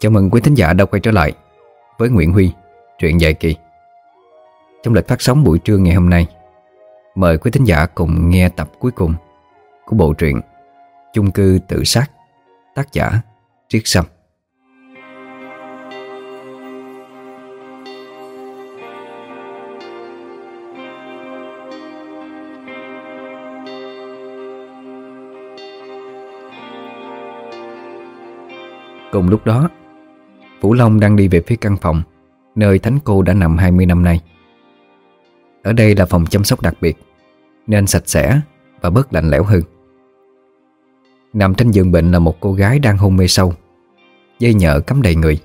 Chào mừng quý thính giả đã quay trở lại với Nguyễn Huy, truyện dài kỳ. Trong lịch phát sóng buổi trưa ngày hôm nay, mời quý thính giả cùng nghe tập cuối cùng của bộ truyện Chung cư tự sát, tác giả Triết Sâm. Cùng lúc đó Vũ Long đang đi về phía căn phòng, Nơi Thánh Cô đã nằm 20 năm nay. Ở đây là phòng chăm sóc đặc biệt, Nên sạch sẽ Và bớt lạnh lẽo hơn. Nằm trên giường bệnh là một cô gái đang hôn mê sâu, Dây nhợ cắm đầy người.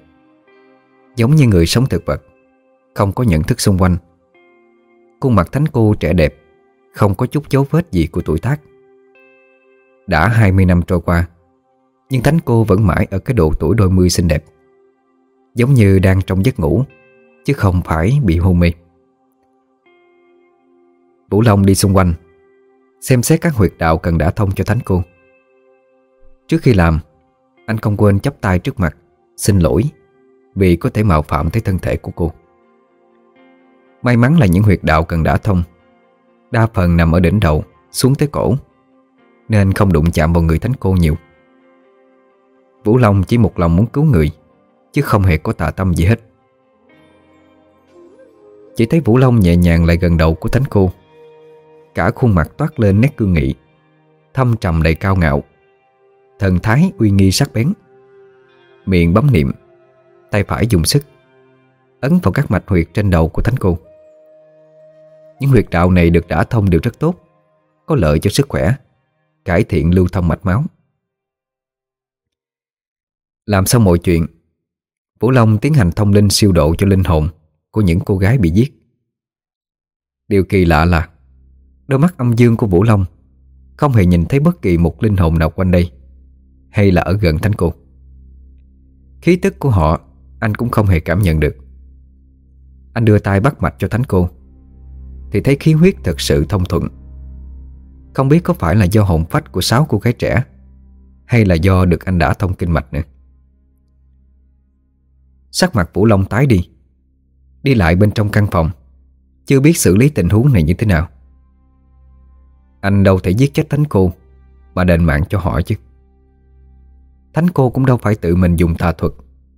Giống như người sống thực vật, Không có nhận thức xung quanh. Khuôn mặt Thánh Cô trẻ đẹp, Không có chút dấu vết gì của tuổi tác. Đã 20 năm trôi qua, nhưng Thánh cô vẫn mãi ở cái độ tuổi đôi mươi xinh đẹp. Giống như đang trong giấc ngủ, Chứ không phải bị hôn mê. Vũ Long đi xung quanh, Xem xét các huyệt đạo cần đã thông cho Thánh cô. Trước khi làm, Anh không quên chắp tay trước mặt, Xin lỗi Vì có thể mạo phạm tới thân thể của cô. May mắn là những huyệt đạo cần đã thông, Đa phần nằm ở đỉnh đầu, Xuống tới cổ, Nên không đụng chạm vào người Thánh cô nhiều. Vũ Long chỉ một lòng muốn cứu người Chứ không hề có tà tâm gì hết. Chỉ thấy Vũ Long nhẹ nhàng lại gần đầu của Thánh Cô. Cả khuôn mặt toát lên nét cương nghị, Thâm trầm đầy cao ngạo. Thần thái uy nghi sắc bén. Miệng bấm niệm, Tay phải dùng sức, Ấn vào các mạch huyệt trên đầu của Thánh Cô. Những huyệt đạo này được đã thông đều rất tốt, Có lợi cho sức khỏe, Cải thiện lưu thông mạch máu. Làm xong mọi chuyện Vũ Long tiến hành thông linh siêu độ cho linh hồn Của những cô gái bị giết. Điều kỳ lạ là, Đôi mắt âm dương của Vũ Long Không hề nhìn thấy bất kỳ một linh hồn nào quanh đây, Hay là ở gần thánh cô. Khí tức của họ Anh cũng không hề cảm nhận được. Anh đưa tay bắt mạch cho thánh cô, Thì thấy khí huyết thật sự thông thuận. Không biết có phải là do hồn phách của sáu cô gái trẻ, Hay là do được anh đã thông kinh mạch nữa. Sắc mặt Vũ Long tái đi. Đi lại bên trong căn phòng. Chưa biết xử lý tình huống này như thế nào. Anh đâu thể giết chết Thánh Cô, Mà đền mạng cho họ chứ. Thánh Cô cũng đâu phải tự mình dùng tà thuật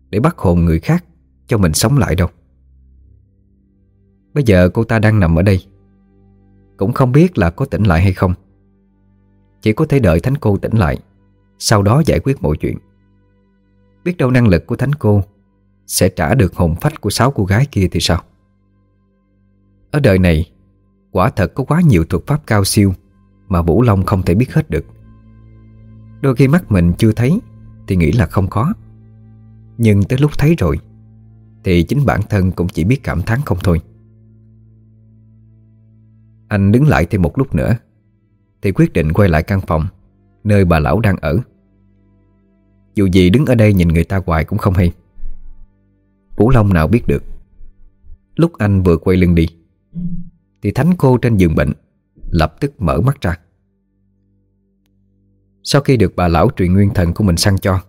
Để bắt hồn người khác Cho mình sống lại đâu. Bây giờ cô ta đang nằm ở đây. Cũng không biết là có tỉnh lại hay không. Chỉ có thể đợi Thánh Cô tỉnh lại, Sau đó giải quyết mọi chuyện. Biết đâu năng lực của Thánh Cô sẽ trả được hồn phách của sáu cô gái kia thì sao? Ở đời này, Quả thật có quá nhiều thuật pháp cao siêu Mà Vũ Long không thể biết hết được. Đôi khi mắt mình chưa thấy Thì nghĩ là không có Nhưng tới lúc thấy rồi, Thì chính bản thân cũng chỉ biết cảm thán không thôi. Anh đứng lại thêm một lúc nữa, Thì quyết định quay lại căn phòng Nơi bà lão đang ở. Dù gì đứng ở đây nhìn người ta hoài cũng không hay. Vũ Long nào biết được. Lúc anh vừa quay lưng đi, Thì thánh cô trên giường bệnh Lập tức mở mắt ra. Sau khi được bà lão truyền nguyên thần của mình săn cho,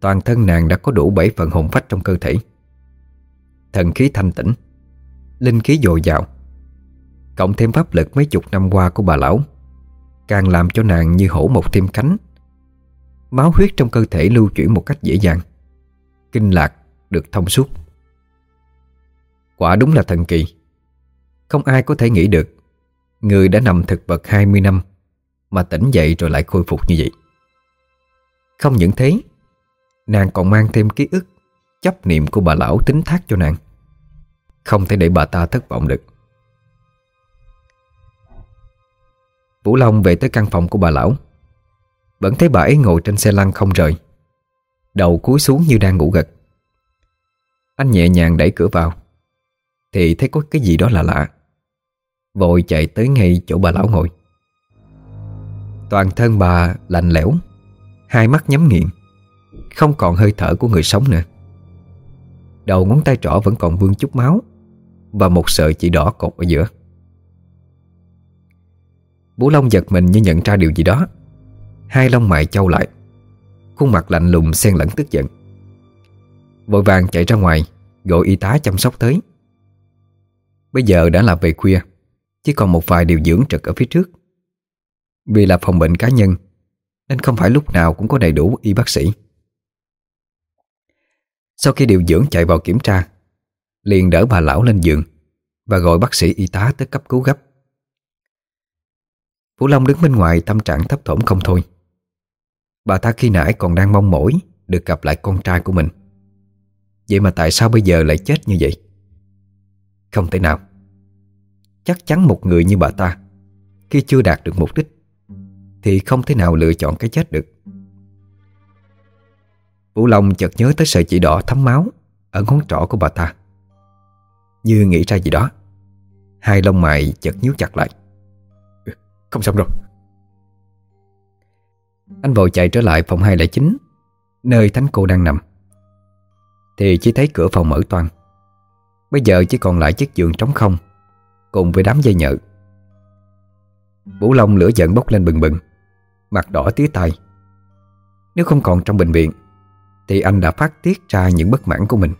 Toàn thân nàng đã có đủ 7 phần hồn phách trong cơ thể. Thần khí thanh tĩnh, Linh khí dồi dào, Cộng thêm pháp lực mấy chục năm qua của bà lão, Càng làm cho nàng như hổ một thêm cánh. Máu huyết trong cơ thể lưu chuyển một cách dễ dàng, Kinh lạc được thông suốt. Quả đúng là thần kỳ. Không ai có thể nghĩ được, Người đã nằm thực vật 20 năm Mà tỉnh dậy rồi lại khôi phục như vậy. Không những thế, Nàng còn mang thêm ký ức, Chấp niệm của bà lão tính thác cho nàng. Không thể để bà ta thất vọng được. Vũ Long về tới căn phòng của bà lão. Vẫn thấy bà ấy ngồi trên xe lăn không rời. Đầu cúi xuống như đang ngủ gật anh nhẹ nhàng đẩy cửa vào. Thì thấy có cái gì đó là lạ. Vội chạy tới ngay chỗ bà lão ngồi. Toàn thân bà lạnh lẽo, Hai mắt nhắm nghiền, Không còn hơi thở của người sống nữa. Đầu ngón tay trỏ vẫn còn vương chút máu Và một sợi chỉ đỏ cột ở giữa. Bố Long giật mình như nhận ra điều gì đó. Hai lông mày trâu lại, Khuôn mặt lạnh lùng xen lẫn tức giận. Vội vàng chạy ra ngoài, Gọi y tá chăm sóc tới. Bây giờ đã là về khuya, Chỉ còn một vài điều dưỡng trực ở phía trước. Vì là phòng bệnh cá nhân, Nên không phải lúc nào cũng có đầy đủ y bác sĩ. Sau khi điều dưỡng chạy vào kiểm tra, Liền đỡ bà lão lên giường Và gọi bác sĩ y tá tới cấp cứu gấp. Vũ Long đứng bên ngoài tâm trạng thấp thỏm không thôi. Bà ta khi nãy còn đang mong mỏi Được gặp lại con trai của mình. Vậy mà tại sao bây giờ lại chết như vậy? Không thể nào. Chắc chắn một người như bà ta Khi chưa đạt được mục đích Thì không thể nào lựa chọn cái chết được. Vũ Long chợt nhớ tới sợi chỉ đỏ thấm máu Ở ngón trỏ của bà ta. Như nghĩ ra gì đó Hai lông mày chợt nhíu chặt lại. Không xong rồi Anh vội chạy trở lại phòng 209 Nơi thánh cô đang nằm thì chỉ thấy cửa phòng mở toang. Bây giờ chỉ còn lại chiếc giường trống không, Cùng với đám dây nhợ. Vũ Long lửa giận bốc lên bừng bừng, Mặt đỏ tía tai. Nếu không còn trong bệnh viện, Thì anh đã phát tiết ra những bất mãn của mình.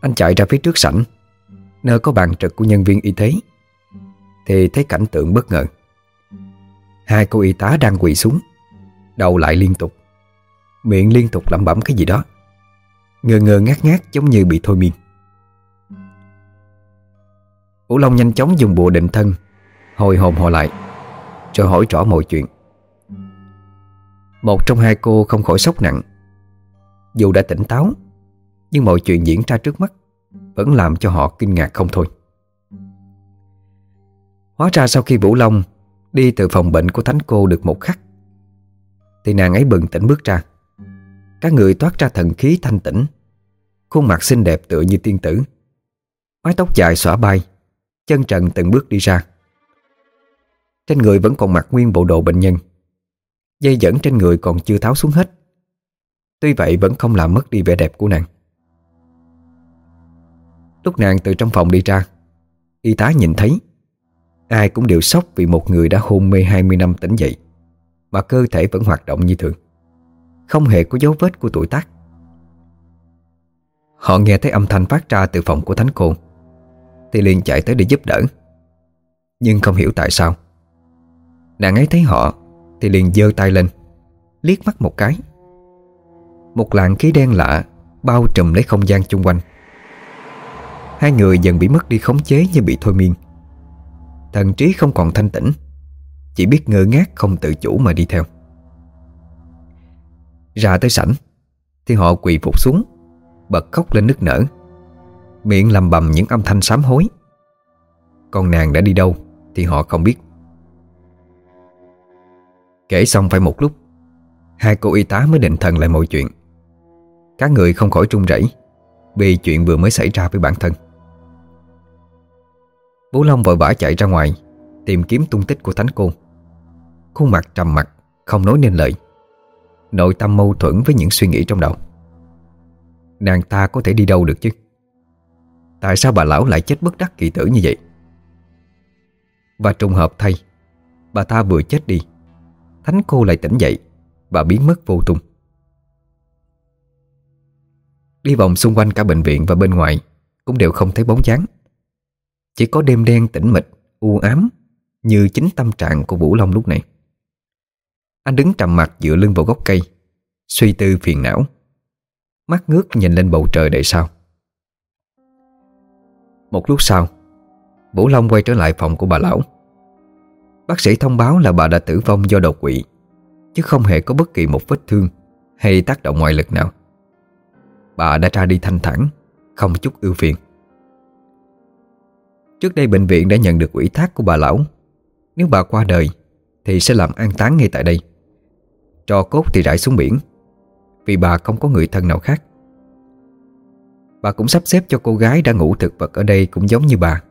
Anh chạy ra phía trước sảnh, Nơi có bàn trực của nhân viên y tế, Thì thấy cảnh tượng bất ngờ. Hai cô y tá đang quỳ xuống, Đầu lại liên tục. Miệng liên tục lẩm bẩm cái gì đó. Ngơ ngơ ngát ngát giống như bị thôi miên. Vũ Long nhanh chóng dùng bùa định thân, Hồi hồn hồi lại Rồi hỏi rõ mọi chuyện. Một trong hai cô không khỏi sốc nặng. Dù đã tỉnh táo, Nhưng mọi chuyện diễn ra trước mắt Vẫn làm cho họ kinh ngạc không thôi. Hóa ra sau khi Vũ Long Đi từ phòng bệnh của Thánh Cô được một khắc, Thì nàng ấy bừng tỉnh bước ra. Các người toát ra thần khí thanh tĩnh. Khuôn mặt xinh đẹp tựa như tiên tử. Mái tóc dài xõa bay, Chân trần từng bước đi ra. Trên người vẫn còn mặc nguyên bộ đồ bệnh nhân. Dây dẫn trên người còn chưa tháo xuống hết. Tuy vậy vẫn không làm mất đi vẻ đẹp của nàng. Lúc nàng từ trong phòng đi ra, Y tá nhìn thấy, Ai cũng đều sốc vì một người đã hôn mê 20 năm tỉnh dậy, Mà cơ thể vẫn hoạt động như thường. Không hề có dấu vết của tuổi tác. Họ nghe thấy âm thanh phát ra từ phòng của Thánh Côn Thì liền chạy tới để giúp đỡ. Nhưng không hiểu tại sao. Nàng ấy thấy họ, Thì liền giơ tay lên, Liếc mắt một cái. Một làn khí đen lạ Bao trùm lấy không gian chung quanh. Hai người dần bị mất đi khống chế như bị thôi miên. Thần trí không còn thanh tĩnh, Chỉ biết ngơ ngác không tự chủ mà đi theo. Ra tới sảnh. Thì họ quỳ phục xuống, Bật khóc lên nức nở. Miệng lầm bầm những âm thanh sám hối. Còn nàng đã đi đâu Thì họ không biết. Kể xong phải một lúc, Hai cô y tá mới định thần lại mọi chuyện. Các người không khỏi trung rẩy Vì chuyện vừa mới xảy ra với bản thân. Bố Long vội vã chạy ra ngoài Tìm kiếm tung tích của thánh cô. Khuôn mặt trầm mặt Không nói nên lời. Nội tâm mâu thuẫn với những suy nghĩ trong đầu. Nàng ta có thể đi đâu được chứ? Tại sao bà lão lại chết bất đắc kỳ tử như vậy? Và trùng hợp thay, Bà ta vừa chết đi, Thánh cô lại tỉnh dậy Và biến mất vô tung. Đi vòng xung quanh cả bệnh viện và bên ngoài Cũng đều không thấy bóng dáng. Chỉ có đêm đen tĩnh mịch, U ám Như chính tâm trạng của Vũ Long lúc này. Anh đứng trầm mặt dựa lưng vào gốc cây, Suy tư phiền não. Mắt ngước nhìn lên bầu trời đầy sao. Một lúc sau Vũ Long quay trở lại phòng của bà lão. Bác sĩ thông báo là bà đã tử vong do đột quỵ, Chứ không hề có bất kỳ một vết thương Hay tác động ngoại lực nào. Bà đã ra đi thanh thản, Không chút ưu phiền. Trước đây bệnh viện đã nhận được ủy thác của bà lão. Nếu bà qua đời, Thì sẽ làm an táng ngay tại đây. Trò cốt thì rải xuống biển. Vì bà không có người thân nào khác. Bà cũng sắp xếp cho cô gái đã ngủ thực vật ở đây cũng giống như bà.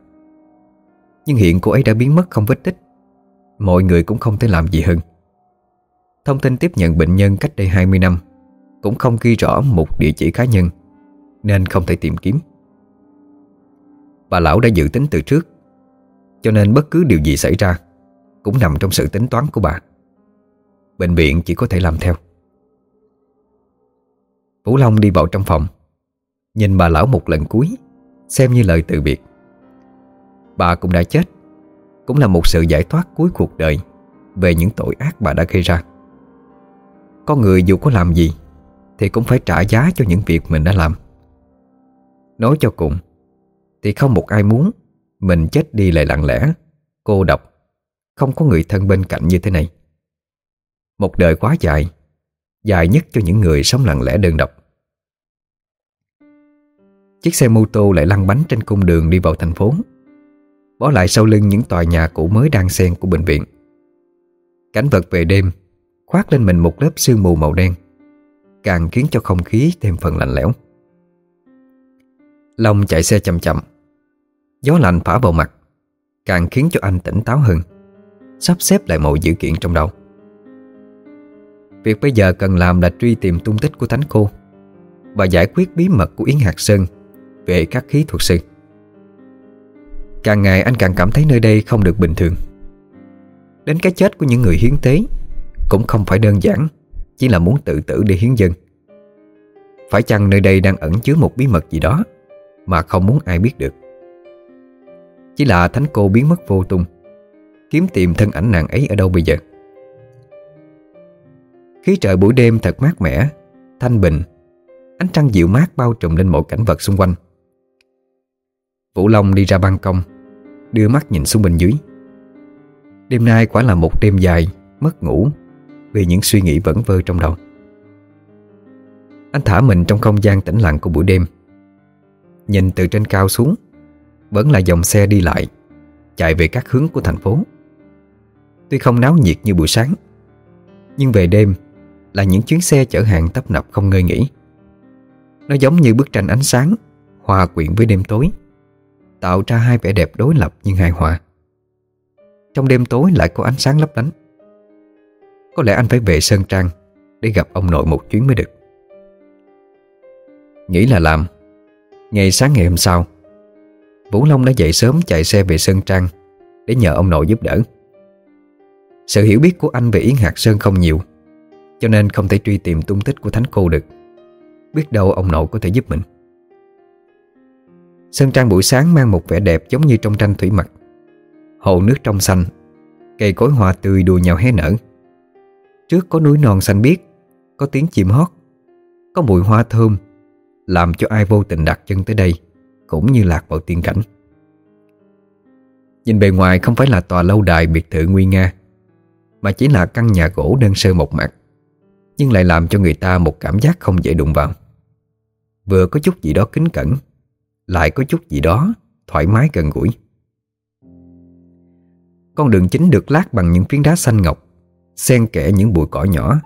Nhưng hiện cô ấy đã biến mất không vết tích. Mọi người cũng không thể làm gì hơn. Thông tin tiếp nhận bệnh nhân cách đây 20 năm Cũng không ghi rõ một địa chỉ cá nhân, Nên không thể tìm kiếm. Bà lão đã dự tính từ trước, Cho nên bất cứ điều gì xảy ra Cũng nằm trong sự tính toán của bà. Bệnh viện chỉ có thể làm theo. Vũ Long đi vào trong phòng. Nhìn bà lão một lần cuối, Xem như lời từ biệt. Bà cũng đã chết. Cũng là một sự giải thoát cuối cuộc đời Về những tội ác bà đã gây ra. Con người dù có làm gì, Thì cũng phải trả giá cho những việc mình đã làm. Nói cho cùng, Thì không một ai muốn Mình chết đi lại lặng lẽ, Cô độc, Không có người thân bên cạnh như thế này. Một đời quá dài Dài nhất cho những người sống lặng lẽ đơn độc. Chiếc xe mô tô lại lăn bánh trên cung đường đi vào thành phố, Bỏ lại sau lưng những tòa nhà cũ mới đang xen của bệnh viện. Cảnh vật về đêm Khoác lên mình một lớp sương mù màu đen, Càng khiến cho không khí thêm phần lạnh lẽo. Long chạy xe chậm chậm, Gió lạnh phả vào mặt, Càng khiến cho anh tỉnh táo hơn, Sắp xếp lại mọi dữ kiện trong đầu. Việc bây giờ cần làm là truy tìm tung tích của Thánh Cô Và giải quyết bí mật của Yến Hạc Sơn Về các khí thuật sư. Càng ngày anh càng cảm thấy nơi đây không được bình thường. Đến cái chết của những người hiến tế Cũng không phải đơn giản, Chỉ là muốn tự tử để hiến dân. Phải chăng nơi đây đang ẩn chứa một bí mật gì đó Mà không muốn ai biết được? Chỉ là thánh cô biến mất vô tung, Kiếm tìm thân ảnh nàng ấy ở đâu bây giờ? Khí trời buổi đêm thật mát mẻ, Thanh bình. Ánh trăng dịu mát bao trùm lên mọi cảnh vật xung quanh. Vũ Long đi ra ban công, Đưa mắt nhìn xuống bên dưới. Đêm nay quả là một đêm dài, Mất ngủ, Vì những suy nghĩ vẩn vơ trong đầu. Anh thả mình trong không gian tĩnh lặng của buổi đêm. Nhìn từ trên cao xuống, Vẫn là dòng xe đi lại, Chạy về các hướng của thành phố. Tuy không náo nhiệt như buổi sáng, Nhưng về đêm là những chuyến xe chở hàng tấp nập không ngơi nghỉ. Nó giống như bức tranh ánh sáng, Hòa quyện với đêm tối, Tạo ra hai vẻ đẹp đối lập nhưng hài hòa. Trong đêm tối lại có ánh sáng lấp lánh. Có lẽ anh phải về Sơn Trang Để gặp ông nội một chuyến mới được. Nghĩ là làm, Ngày sáng ngày hôm sau, Vũ Long đã dậy sớm chạy xe về Sơn Trang Để nhờ ông nội giúp đỡ. Sự hiểu biết của anh về Yến Hạc Sơn không nhiều cho nên không thể truy tìm tung tích của Thánh Cô được. Biết đâu ông nội có thể giúp mình. Sơn Trang buổi sáng mang một vẻ đẹp giống như trong tranh thủy mặc. Hồ nước trong xanh, Cây cối hoa tươi đùa nhau hé nở. Trước có núi non xanh biếc, Có tiếng chim hót, Có mùi hoa thơm, Làm cho ai vô tình đặt chân tới đây, Cũng như lạc vào tiên cảnh. Nhìn bề ngoài không phải là tòa lâu đài biệt thự nguy nga, Mà chỉ là căn nhà gỗ đơn sơ một mặt nhưng lại làm cho người ta một cảm giác không dễ đụng vào Vừa có chút gì đó kính cẩn lại có chút gì đó thoải mái gần gũi. Con đường chính được lát bằng những phiến đá xanh ngọc, xen kẽ những bụi cỏ nhỏ,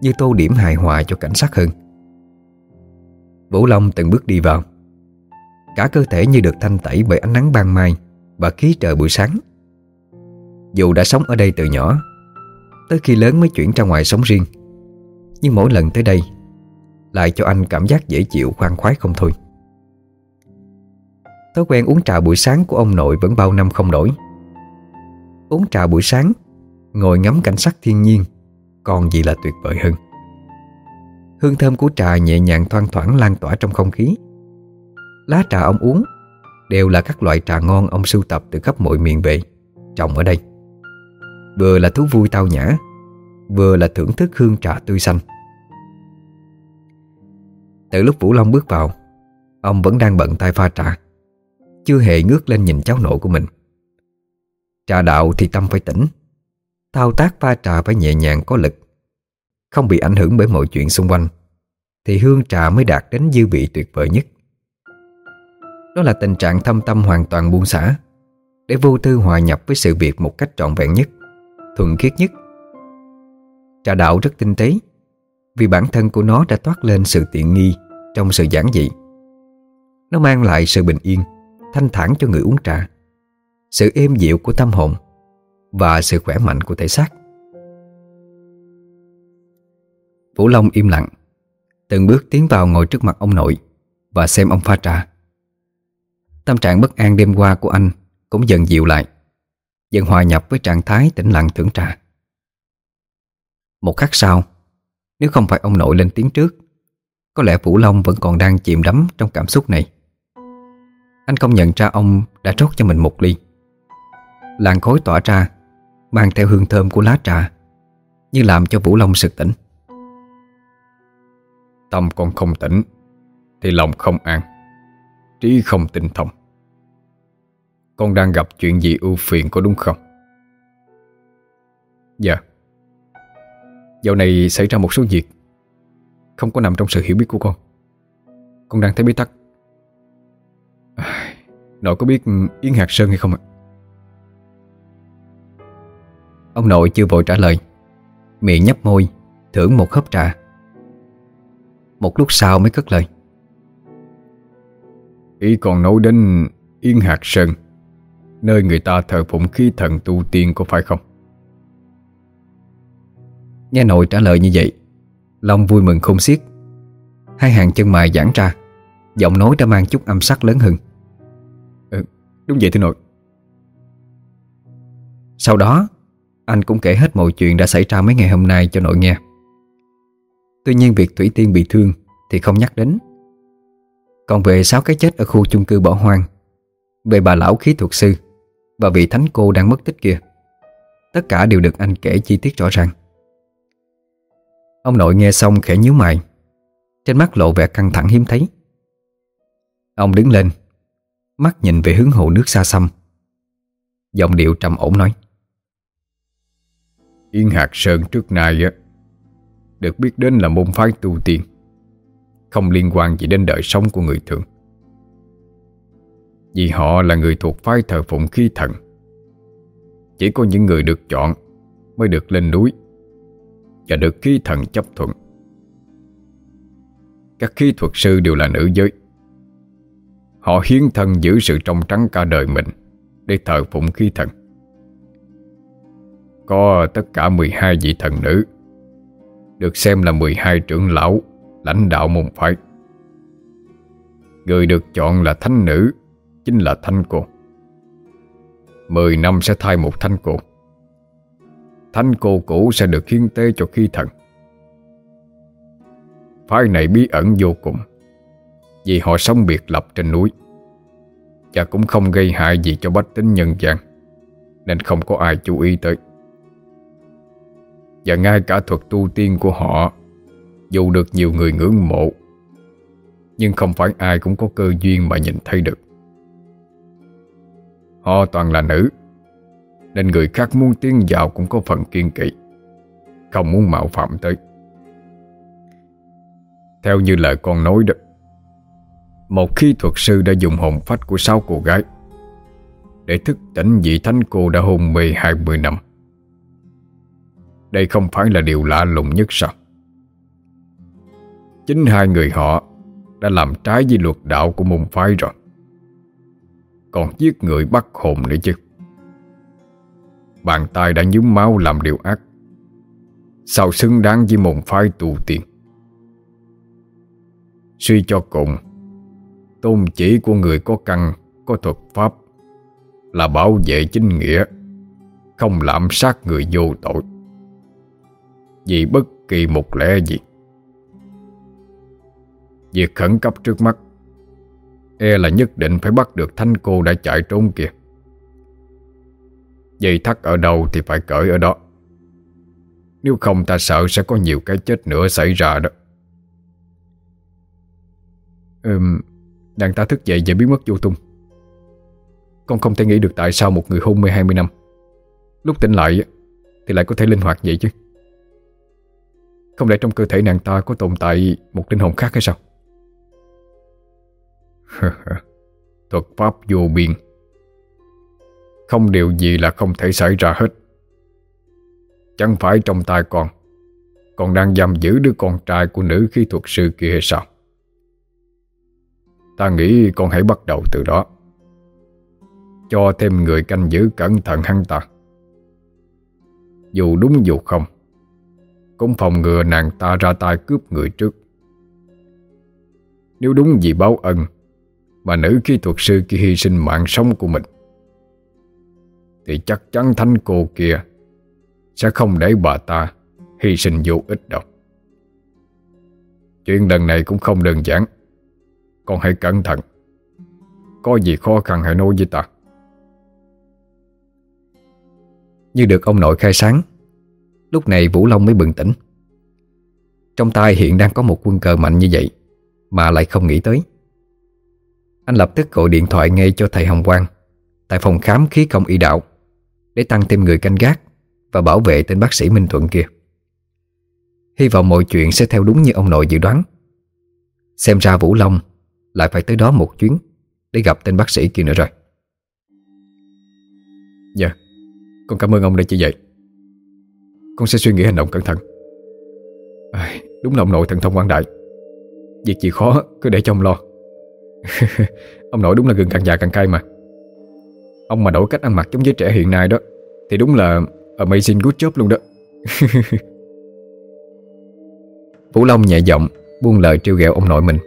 như tô điểm hài hòa cho cảnh sắc hơn. Vũ Long từng bước đi vào. Cả cơ thể như được thanh tẩy bởi ánh nắng ban mai và khí trời buổi sáng. Dù đã sống ở đây từ nhỏ, tới khi lớn mới chuyển ra ngoài sống riêng, nhưng mỗi lần tới đây, lại cho anh cảm giác dễ chịu, khoan khoái không thôi. Thói quen uống trà buổi sáng của ông nội vẫn bao năm không đổi. Uống trà buổi sáng, Ngồi ngắm cảnh sắc thiên nhiên, Còn gì là tuyệt vời hơn. Hương thơm của trà nhẹ nhàng thoang thoảng lan tỏa trong không khí. Lá trà ông uống Đều là các loại trà ngon ông sưu tập từ khắp mọi miền về, Trồng ở đây. Vừa là thú vui tao nhã, Vừa là thưởng thức hương trà tươi xanh. Từ lúc Vũ Long bước vào, Ông vẫn đang bận tay pha trà. Chưa hề ngước lên nhìn cháu nội của mình. Trà đạo thì tâm phải tỉnh. Thao tác pha trà phải nhẹ nhàng có lực, Không bị ảnh hưởng bởi mọi chuyện xung quanh, Thì hương trà mới đạt đến dư vị tuyệt vời nhất. Đó là tình trạng thâm tâm hoàn toàn buông xả, Để vô tư hòa nhập với sự việc một cách trọn vẹn nhất, Thuần khiết nhất. Trà đạo rất tinh tế. Vì bản thân của nó đã toát lên sự tiện nghi Trong sự giản dị. Nó mang lại sự bình yên, thanh thản cho người uống trà, Sự êm dịu của tâm hồn Và sự khỏe mạnh của thể xác. Vũ Long im lặng, Từng bước tiến vào ngồi trước mặt ông nội Và xem ông pha trà. Tâm trạng bất an đêm qua của anh Cũng dần dịu lại, Dần hòa nhập với trạng thái tĩnh lặng thưởng trà. Một khắc sau nếu không phải ông nội lên tiếng trước, Có lẽ Vũ Long vẫn còn đang chìm đắm trong cảm xúc này. Anh không nhận ra ông đã rót cho mình một ly. Làn khói tỏa ra, Mang theo hương thơm của lá trà, Như làm cho Vũ Long sực tỉnh. Tâm con không tỉnh, Thì lòng không an, Trí không tinh thông. Con đang gặp chuyện gì ưu phiền có đúng không? Dạ. Dạo này xảy ra một số việc Không có nằm trong sự hiểu biết của con. Con đang thấy bí tắc. Nội có biết Yến Hạt Sơn hay không ạ? Ông nội chưa vội trả lời. Miệng nhấp môi, Thưởng một hớp trà. Một lúc sau mới cất lời. Ý còn nói đến Yên Hạt Sơn, Nơi người ta thờ phụng khí thần tu tiên có phải không? Nghe nội trả lời như vậy Long vui mừng không xiết. Hai hàng chân mày giãn ra Giọng nói đã mang chút âm sắc lớn hơn. Ừ, Đúng vậy thưa nội. Sau đó Anh cũng kể hết mọi chuyện đã xảy ra mấy ngày hôm nay cho nội nghe. Tuy nhiên việc Thủy Tiên bị thương Thì không nhắc đến. Còn về sáu cái chết ở khu chung cư bỏ hoang Về bà lão khí thuật sư Và vị thánh cô đang mất tích kia Tất cả đều được anh kể chi tiết rõ ràng. Ông nội nghe xong khẽ nhíu mày. Trên mắt lộ vẻ căng thẳng hiếm thấy. Ông đứng lên, Mắt nhìn về hướng hồ nước xa xăm. Giọng điệu trầm ổn nói. Yên Hạc Sơn trước nay á, Được biết đến là môn phái tu tiên. Không liên quan gì đến đời sống của người thường. Vì họ là người thuộc phái thờ phụng khí thần. Chỉ có những người được chọn Mới được lên núi và được khí thần chấp thuận. Các khí thuật sư đều là nữ giới. Họ hiến thân giữ sự trong trắng cả đời mình Để thờ phụng khí thần. Có tất cả 12 vị thần nữ, Được xem là 12 trưởng lão, Lãnh đạo môn phái. Người được chọn là thánh nữ Chính là thanh cô. 10 năm sẽ thay một thanh cột Thanh cô cũ sẽ được hiến tế cho khi thần. Phái này bí ẩn vô cùng, Vì họ sống biệt lập trên núi, Và cũng không gây hại gì cho bách tính nhân gian, Nên không có ai chú ý tới. Và ngay cả thuật tu tiên của họ, Dù được nhiều người ngưỡng mộ, Nhưng không phải ai cũng có cơ duyên mà nhìn thấy được. Họ toàn là nữ nên người khác muốn tiến vào cũng có phần kiên kỵ. Không muốn mạo phạm tới. Theo như lời con nói đó, Một khi thuật sư đã dùng hồn phách của sáu cô gái Để thức tỉnh vị thánh cô đã hôn mê 20 năm. Đây không phải là điều lạ lùng nhất sao? Chính hai người họ Đã làm trái với luật đạo của môn phái rồi. Còn giết người bắt hồn nữa chứ. Bàn tay đã nhúm máu làm điều ác. Sao xứng đáng với môn phái tu tiên? Suy cho cùng, Tôn chỉ của người có căn, Có thuật pháp Là bảo vệ chính nghĩa, Không lạm sát người vô tội. Vì bất kỳ một lẽ gì. Việc khẩn cấp trước mắt E là nhất định phải bắt được thanh cô đã chạy trốn kìa Dây thắt ở đâu thì phải cởi ở đó. Nếu không ta sợ sẽ có nhiều cái chết nữa xảy ra đó. Ừm, Đàn ta thức dậy và biến mất vô tung. Con không thể nghĩ được tại sao một người hôn mê 20 năm. Lúc tỉnh lại Thì lại có thể linh hoạt vậy chứ. Không lẽ trong cơ thể nàng ta có tồn tại Một linh hồn khác hay sao? Thuật pháp vô biên không điều gì là không thể xảy ra hết. Chẳng phải trong tay con Còn đang giam giữ đứa con trai của nữ khí thuật sư kia hay sao? Ta nghĩ con hãy bắt đầu từ đó. Cho thêm người canh giữ cẩn thận hắn ta. Dù đúng dù không, Cũng phòng ngừa nàng ta ra tay cướp người trước. Nếu đúng vì báo ân Mà nữ khí thuật sư kia hy sinh mạng sống của mình thì chắc chắn thánh cô kia Sẽ không để bà ta Hy sinh vô ích đâu. Chuyện lần này cũng không đơn giản. Con hãy cẩn thận. Có gì khó khăn hãy nói với ta. Như được ông nội khai sáng, Lúc này Vũ Long mới bừng tỉnh. Trong tay hiện đang có một quân cờ mạnh như vậy, Mà lại không nghĩ tới. Anh lập tức gọi điện thoại ngay cho thầy Hồng Quang, Tại phòng khám khí công y đạo. Để tăng thêm người canh gác Và bảo vệ tên bác sĩ Minh Thuận kia. Hy vọng mọi chuyện sẽ theo đúng như ông nội dự đoán. Xem ra Vũ Long Lại phải tới đó một chuyến Để gặp tên bác sĩ kia nữa rồi. Dạ Con cảm ơn ông đã chỉ dạy. Con sẽ suy nghĩ hành động cẩn thận. À, Đúng là ông nội thần thông quan đại. Việc gì khó cứ để cho ông lo. Ông nội đúng là gừng càng già càng cay mà. Ông mà đổi cách ăn mặc giống với trẻ hiện nay đó, Thì đúng là amazing good job luôn đó. Vũ Long nhẹ giọng Buông lời trêu ghẹo ông nội mình.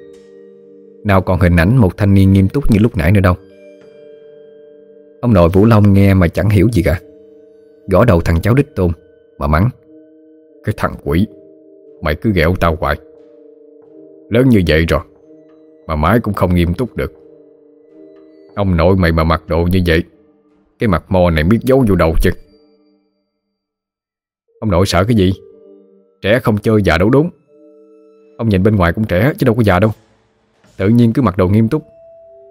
Nào còn hình ảnh một thanh niên nghiêm túc như lúc nãy nữa đâu. Ông nội Vũ Long nghe mà chẳng hiểu gì cả. Gõ đầu thằng cháu đích tôn Mà mắng. Cái thằng quỷ, Mày cứ ghẹo tao hoài. Lớn như vậy rồi, Mà mãi cũng không nghiêm túc được. Ông nội mày mà mặc đồ như vậy cái mặt mò này biết giấu vô đầu chứ Ông nội sợ cái gì? Trẻ không chơi già đấu đúng. Ông nhìn bên ngoài cũng trẻ chứ đâu có già đâu. Tự nhiên cứ mặc đồ nghiêm túc,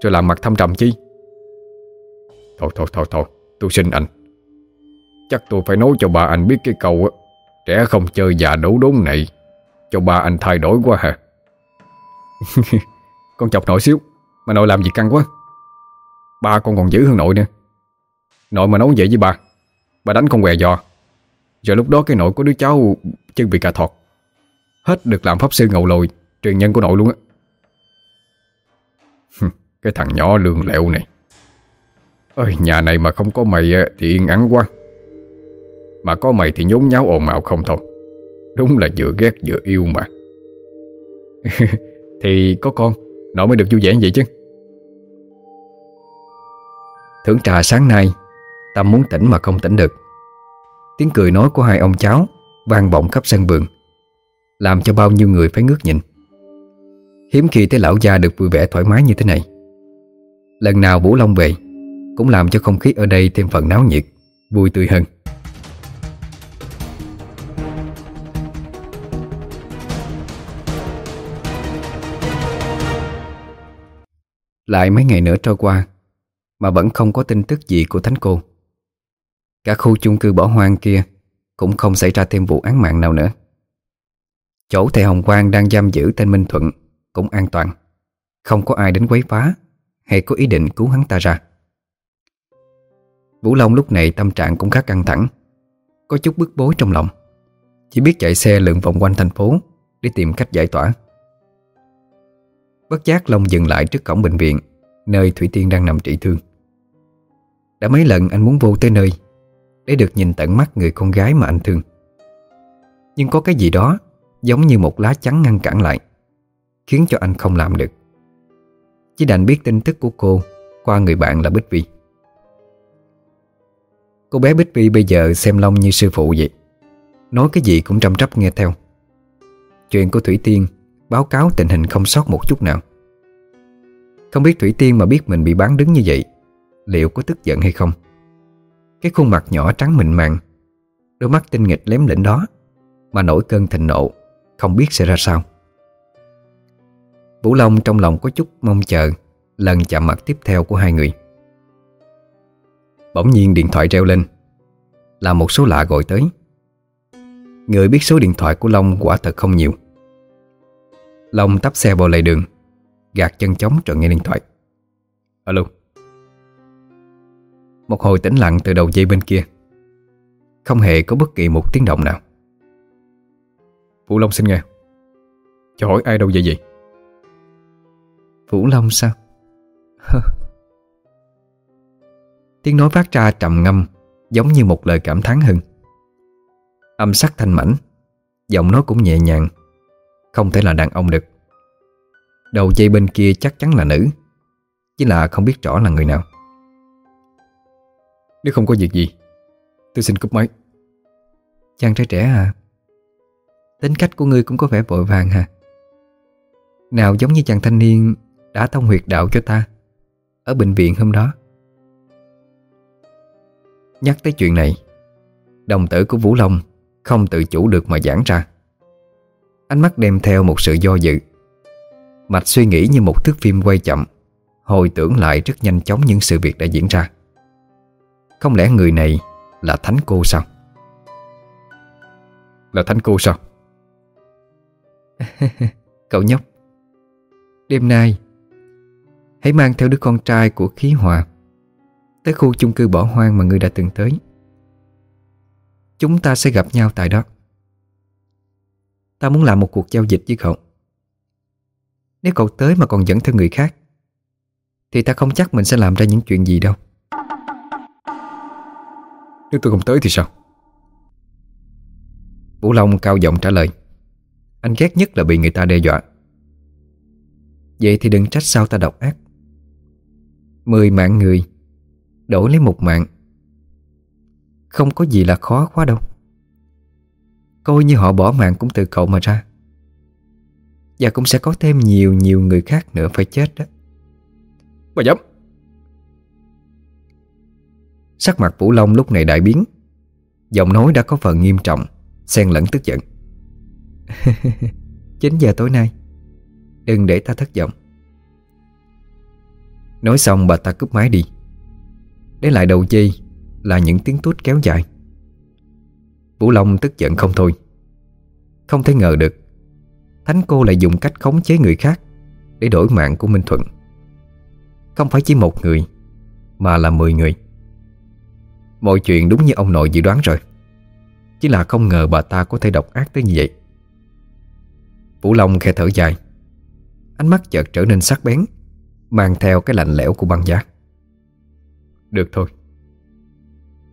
Rồi làm mặt thâm trầm chi? Thôi thôi thôi thôi, Tôi xin anh. Chắc tôi phải nói cho bà anh biết cái câu á, Trẻ không chơi già đấu đốn này. Cho ba anh thay đổi quá hả? Con chọc nội xíu, Mà nội làm gì căng quá. Ba con còn dữ hơn nội nữa. Nội mà nói vậy với bà. Bà đánh con què giò. Rồi lúc đó cái nội của đứa cháu chân bị cà thọt. Hết được làm pháp sư ngầu lồi, Truyền nhân của nội luôn á. Cái thằng nhỏ lương lẹo này. Ơi nhà này mà không có mày Thì yên ắng quá. Mà có mày thì nhốn nháo ồn ào không thôi. Đúng là vừa ghét vừa yêu mà. Thì có con, Nội mới được vui vẻ như vậy chứ. Thưởng trà sáng nay. Tâm muốn tỉnh mà không tỉnh được. Tiếng cười nói của hai ông cháu vang vọng khắp sân vườn, Làm cho bao nhiêu người phải ngước nhìn. Hiếm khi thấy lão gia được vui vẻ thoải mái như thế này. Lần nào Vũ Long về Cũng làm cho không khí ở đây thêm phần náo nhiệt, Vui tươi hơn. Lại mấy ngày nữa trôi qua Mà vẫn không có tin tức gì của Thánh Cô. Cả khu chung cư bỏ hoang kia Cũng không xảy ra thêm vụ án mạng nào nữa. Chỗ thầy Hồng Quang đang giam giữ tên Minh Thuận Cũng an toàn. Không có ai đến quấy phá Hay có ý định cứu hắn ta ra. Vũ Long lúc này tâm trạng cũng khá căng thẳng, Có chút bức bối trong lòng. Chỉ biết chạy xe lượn vòng quanh thành phố Để tìm cách giải tỏa. Bất giác Long dừng lại trước cổng bệnh viện Nơi Thủy Tiên đang nằm trị thương. Đã mấy lần anh muốn vô tới nơi để được nhìn tận mắt người con gái mà anh thương. Nhưng có cái gì đó Giống như một lá chắn ngăn cản lại, Khiến cho anh không làm được. Chỉ đành biết tin tức của cô Qua người bạn là Bích Vi Cô bé Bích Vi bây giờ xem Long như sư phụ vậy. Nói cái gì cũng trăm trắp nghe theo. Chuyện của Thủy Tiên Báo cáo tình hình không sót một chút nào. Không biết Thủy Tiên mà biết mình bị bán đứng như vậy, Liệu có tức giận hay không? Cái khuôn mặt nhỏ trắng mịn màng. Đôi mắt tinh nghịch lém lĩnh đó, Mà nổi cơn thịnh nộ Không biết sẽ ra sao. Vũ Long trong lòng có chút mong chờ, Lần chạm mặt tiếp theo của hai người. Bỗng nhiên điện thoại reo lên, Là một số lạ gọi tới. Người biết số điện thoại của Long quả thật không nhiều. Long tắp xe vào lề đường, Gạt chân chóng rồi nghe điện thoại. Alo. Một hồi tĩnh lặng từ đầu dây bên kia. Không hề có bất kỳ một tiếng động nào. Vũ Long xin nghe Cho hỏi ai đâu vậy gì Vũ Long sao? Tiếng nói phát ra trầm ngâm, Giống như một lời cảm thán hơn Âm sắc thanh mảnh, Giọng nói cũng nhẹ nhàng, Không thể là đàn ông được. Đầu dây bên kia chắc chắn là nữ, Chỉ là không biết rõ là người nào. Nếu không có việc gì, Tôi xin cúp máy. Chàng trai trẻ à Tính cách của ngươi cũng có vẻ vội vàng hả? Nào giống như chàng thanh niên Đã thông huyệt đạo cho ta Ở bệnh viện hôm đó. Nhắc tới chuyện này, Đồng tử của Vũ Long Không tự chủ được mà giãn ra. Ánh mắt đem theo một sự do dự. Mạch suy nghĩ như một thước phim quay chậm, Hồi tưởng lại rất nhanh chóng những sự việc đã diễn ra. Không lẽ người này là Thánh Cô sao? Là Thánh Cô sao? Cậu nhóc Đêm nay Hãy mang theo đứa con trai của khí hòa Tới khu chung cư bỏ hoang mà ngươi đã từng tới Chúng ta sẽ gặp nhau tại đó Ta muốn làm một cuộc giao dịch với cậu Nếu cậu tới mà còn dẫn theo người khác Thì ta không chắc mình sẽ làm ra những chuyện gì đâu nếu tôi không tới thì sao? Vũ Long cao giọng trả lời. Anh ghét nhất là bị người ta đe dọa. Vậy thì đừng trách sao ta độc ác. Mười mạng người, Đổi lấy một mạng. Không có gì là khó quá đâu. Coi như họ bỏ mạng cũng từ cậu mà ra. Và cũng sẽ có thêm nhiều nhiều người khác nữa phải chết đó. Bà dám Sắc mặt Vũ Long lúc này đại biến. Giọng nói đã có phần nghiêm trọng, Xen lẫn tức giận. 9 giờ tối nay, Đừng để ta thất vọng. Nói xong bà ta cúp máy đi. Để lại đầu dây Là những tiếng tút kéo dài. Vũ Long tức giận không thôi. Không thể ngờ được, Thánh cô lại dùng cách khống chế người khác Để đổi mạng của Minh Thuận. Không phải chỉ một người, Mà là mười người. Mọi chuyện đúng như ông nội dự đoán rồi. Chỉ là không ngờ bà ta có thể độc ác tới như vậy. Vũ Long khe thở dài. Ánh mắt chợt trở nên sắc bén, Mang theo cái lạnh lẽo của băng giá. Được thôi.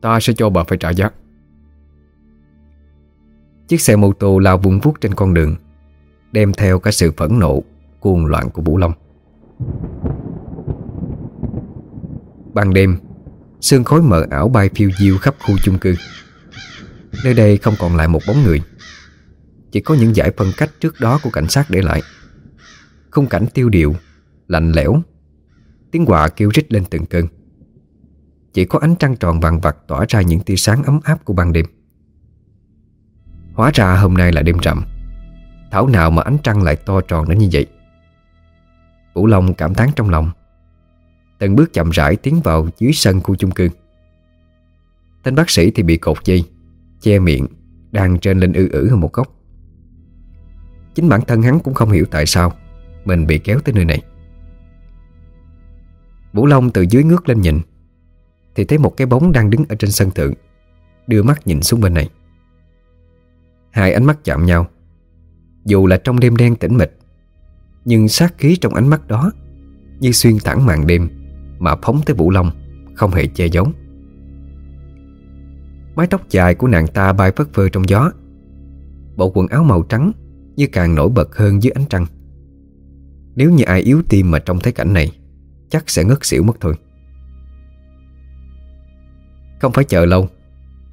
Ta sẽ cho bà phải trả giá. Chiếc xe mô tô lao vung vút trên con đường, Đem theo cả sự phẫn nộ, Cuồng loạn của Vũ Long. Ban đêm Sương khói mờ ảo bay phiêu diêu khắp khu chung cư. Nơi đây không còn lại một bóng người. Chỉ có những giải phân cách trước đó của cảnh sát để lại. Khung cảnh tiêu điệu, Lạnh lẽo. Tiếng quạ kêu rít lên từng cơn. Chỉ có ánh trăng tròn vàng vặt Tỏa ra những tia sáng ấm áp của ban đêm. Hóa ra hôm nay là đêm rằm. Thảo nào mà ánh trăng lại to tròn đến như vậy? Vũ Long cảm thán trong lòng. Từng bước chậm rãi tiến vào dưới sân khu chung cư. Tên bác sĩ thì bị cột dây, Che miệng, Đang trên lên ư ử ở một góc. Chính bản thân hắn cũng không hiểu tại sao Mình bị kéo tới nơi này. Vũ Long từ dưới ngước lên nhìn, Thì thấy một cái bóng đang đứng ở trên sân thượng, Đưa mắt nhìn xuống bên này. Hai ánh mắt chạm nhau. Dù là trong đêm đen tĩnh mịch, Nhưng sát khí trong ánh mắt đó Như xuyên thẳng màn đêm. Mà phóng tới Vũ Long, Không hề che giấu. Mái tóc dài của nàng ta bay phất phơ trong gió. Bộ quần áo màu trắng Như càng nổi bật hơn dưới ánh trăng. Nếu như ai yếu tim mà trong thấy cảnh này, Chắc sẽ ngất xỉu mất thôi. Không phải chờ lâu,